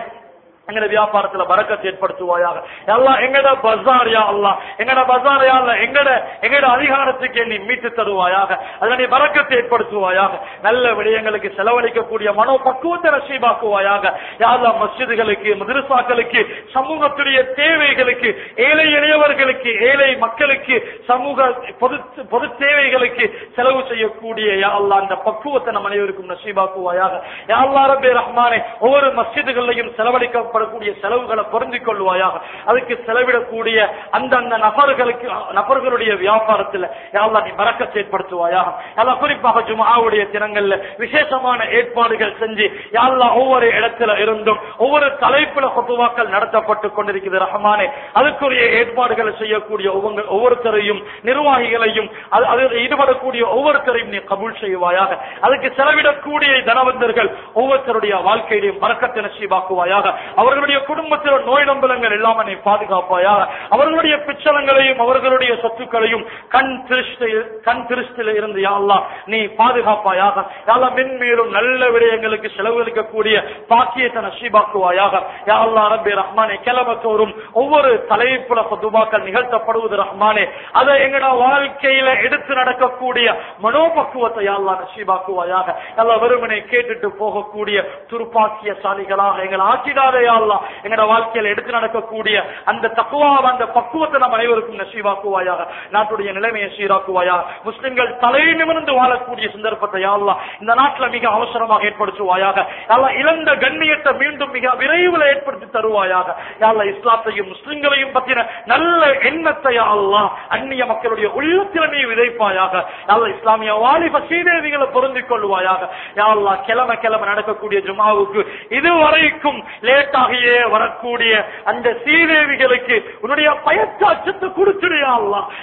எங்கட வியாபாரத்துல பறக்கத்தை ஏற்படுத்துவாயாக. எல்லாம் எங்கட பசாரியா யா எங்கட பசாரியா அல்ல எங்கட எங்கட அதிகாரத்துக்கு நீ மீட்டு தருவாயாக. அதுல நீ பறக்கத்தை ஏற்படுத்துவாயாக. நல்ல விடயங்களுக்கு செலவழிக்கக்கூடிய மனோ பக்குவத்தை நசீபாக்குவாயாக. யா அல்லாஹ் மஸ்ஜிதுகளுக்கு சமூகத்துடைய தேவைகளுக்கு ஏழை இளையவர்களுக்கு ஏழை மக்களுக்கு சமூக பொது பொது தேவைகளுக்கு செலவு செய்யக்கூடிய யா அல்லாஹ் அந்த பக்குவத்தை நம் அனைவருக்கும் நசீபாக்குவாயாக. யா அல்லாஹ் ரஹ்மானே ஒவ்வொரு மசிதுகளையும் மஸ்ஜிதுகளிலையும் ஏற்படக்கூடிய செலவுகளை பொருந்திக் கொள்வாயாக அதுக்கு செலவிடக்கூடிய அந்தந்த நபர்களுக்கு நபர்களுடைய வியாபாரத்தில் யா நீ மறக்க ஏற்படுத்துவாயாக. எல்லாம் குறிப்பாக ஜுமாவுடைய தினங்கள்ல விசேஷமான ஏற்பாடுகள் செஞ்சு யா ஒவ்வொரு இடத்துல இருந்தும் ஒவ்வொரு தலைப்புல கொத்துவாக்கள் நடத்தப்பட்டுக் கொண்டிருக்கிறது ரஹமானே. அதுக்குரிய ஏற்பாடுகளை செய்யக்கூடிய ஒவ்வொருத்தரையும் நிர்வாகிகளையும் அதில் ஈடுபடக்கூடிய ஒவ்வொருத்தரையும் நீ கபூல் செய்வாயாக. அதுக்கு செலவிடக்கூடிய தனவந்தர்கள் ஒவ்வொருத்தருடைய வாழ்க்கையிலையும் பறக்கத்தை நசீபாக்குவாயாக. அவர்களுடைய குடும்பத்தில் நோய் நம்பலங்கள் எல்லாம் என்னை பாதுகாப்பாயா? அவர்களுடைய பிச்சலங்களையும் அவர்களுடைய சொத்துக்களையும் கண் திருஷ்டில் கண் திருஷ்டில இருந்து யாழ்லாம் நீ பாதுகாப்பாயாக யாழ்லாம் மென்மேலும் நல்ல விடயங்களுக்கு செலவழிக்கக்கூடிய பாக்கியத்தை நசீபாக்குவாயாக. யா ரபி ரஹ்மானே கிளம்பத்தோறும் ஒவ்வொரு தலைப்புல துபாக்கள் நிகழ்த்தப்படுவது ரஹ்மானே. அதை எங்கட வாழ்க்கையில எடுத்து நடக்கக்கூடிய மனோபக்குவத்தை யா அல்லாஹ் நசீபாக்குவாயாக. எல்லா வெறுமனை கேட்டுட்டு போகக்கூடிய துருப்பாக்கியசாலிகளாக எங்களை ஆக்கிடாதே யா எங்களோட எங்கட வாழ்க்கையில எடுத்து நடக்கக்கூடிய அந்த தக்குவாக அந்த பக்குவத்தை நம் அனைவருக்கும் நசீவாக்குவாயாக. நாட்டுடைய நிலைமையை சீராக்குவாயாக. முஸ்லிம்கள் தலை நிமிர்ந்து வாழக்கூடிய சந்தர்ப்பத்தை யாழ்லா இந்த நாட்டில் மிக அவசரமாக ஏற்படுத்துவாயாக. யா இழந்த கண்ணியத்தை மீண்டும் மிக விரைவில் ஏற்படுத்தி தருவாயாக. யா இஸ்லாத்தையும் முஸ்லிம்களையும் பத்தின நல்ல எண்ணத்தை யாழ்லா அந்நிய மக்களுடைய உள்ளத்திறமையை விதைப்பாயாக. யா இஸ்லாமிய வாலிப சீதேவிகளை பொருந்திக் கொள்வாயாக. யாழ்லா கிழமை கிழமை நடக்கக்கூடிய ஜுமாவுக்கு இதுவரைக்கும் லேட்டா வழியாகியே வரக்கூடிய அந்த சீதேவிகளுக்கு உன்னுடைய பயச்சாச்சத்தை கொடுத்துடுயா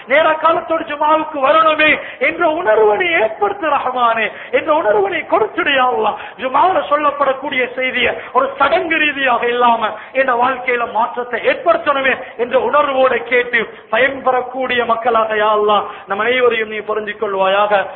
நேர காலத்தோடு ஜுமாவுக்கு வரணுமே என்ற உணர்வை நீ ஏற்படுத்த ரஹமானே என்ற உணர்வனை நீ ஜுமாவில் ஜுமாவுல சொல்லப்படக்கூடிய செய்தியை ஒரு சடங்கு ரீதியாக இல்லாம என் வாழ்க்கையில மாற்றத்தை ஏற்படுத்தணுமே என்ற உணர்வோடு கேட்டு பயன்பெறக்கூடிய மக்களாக யா நம் அனைவரையும் நீ புரிஞ்சு கொள்வாயாக.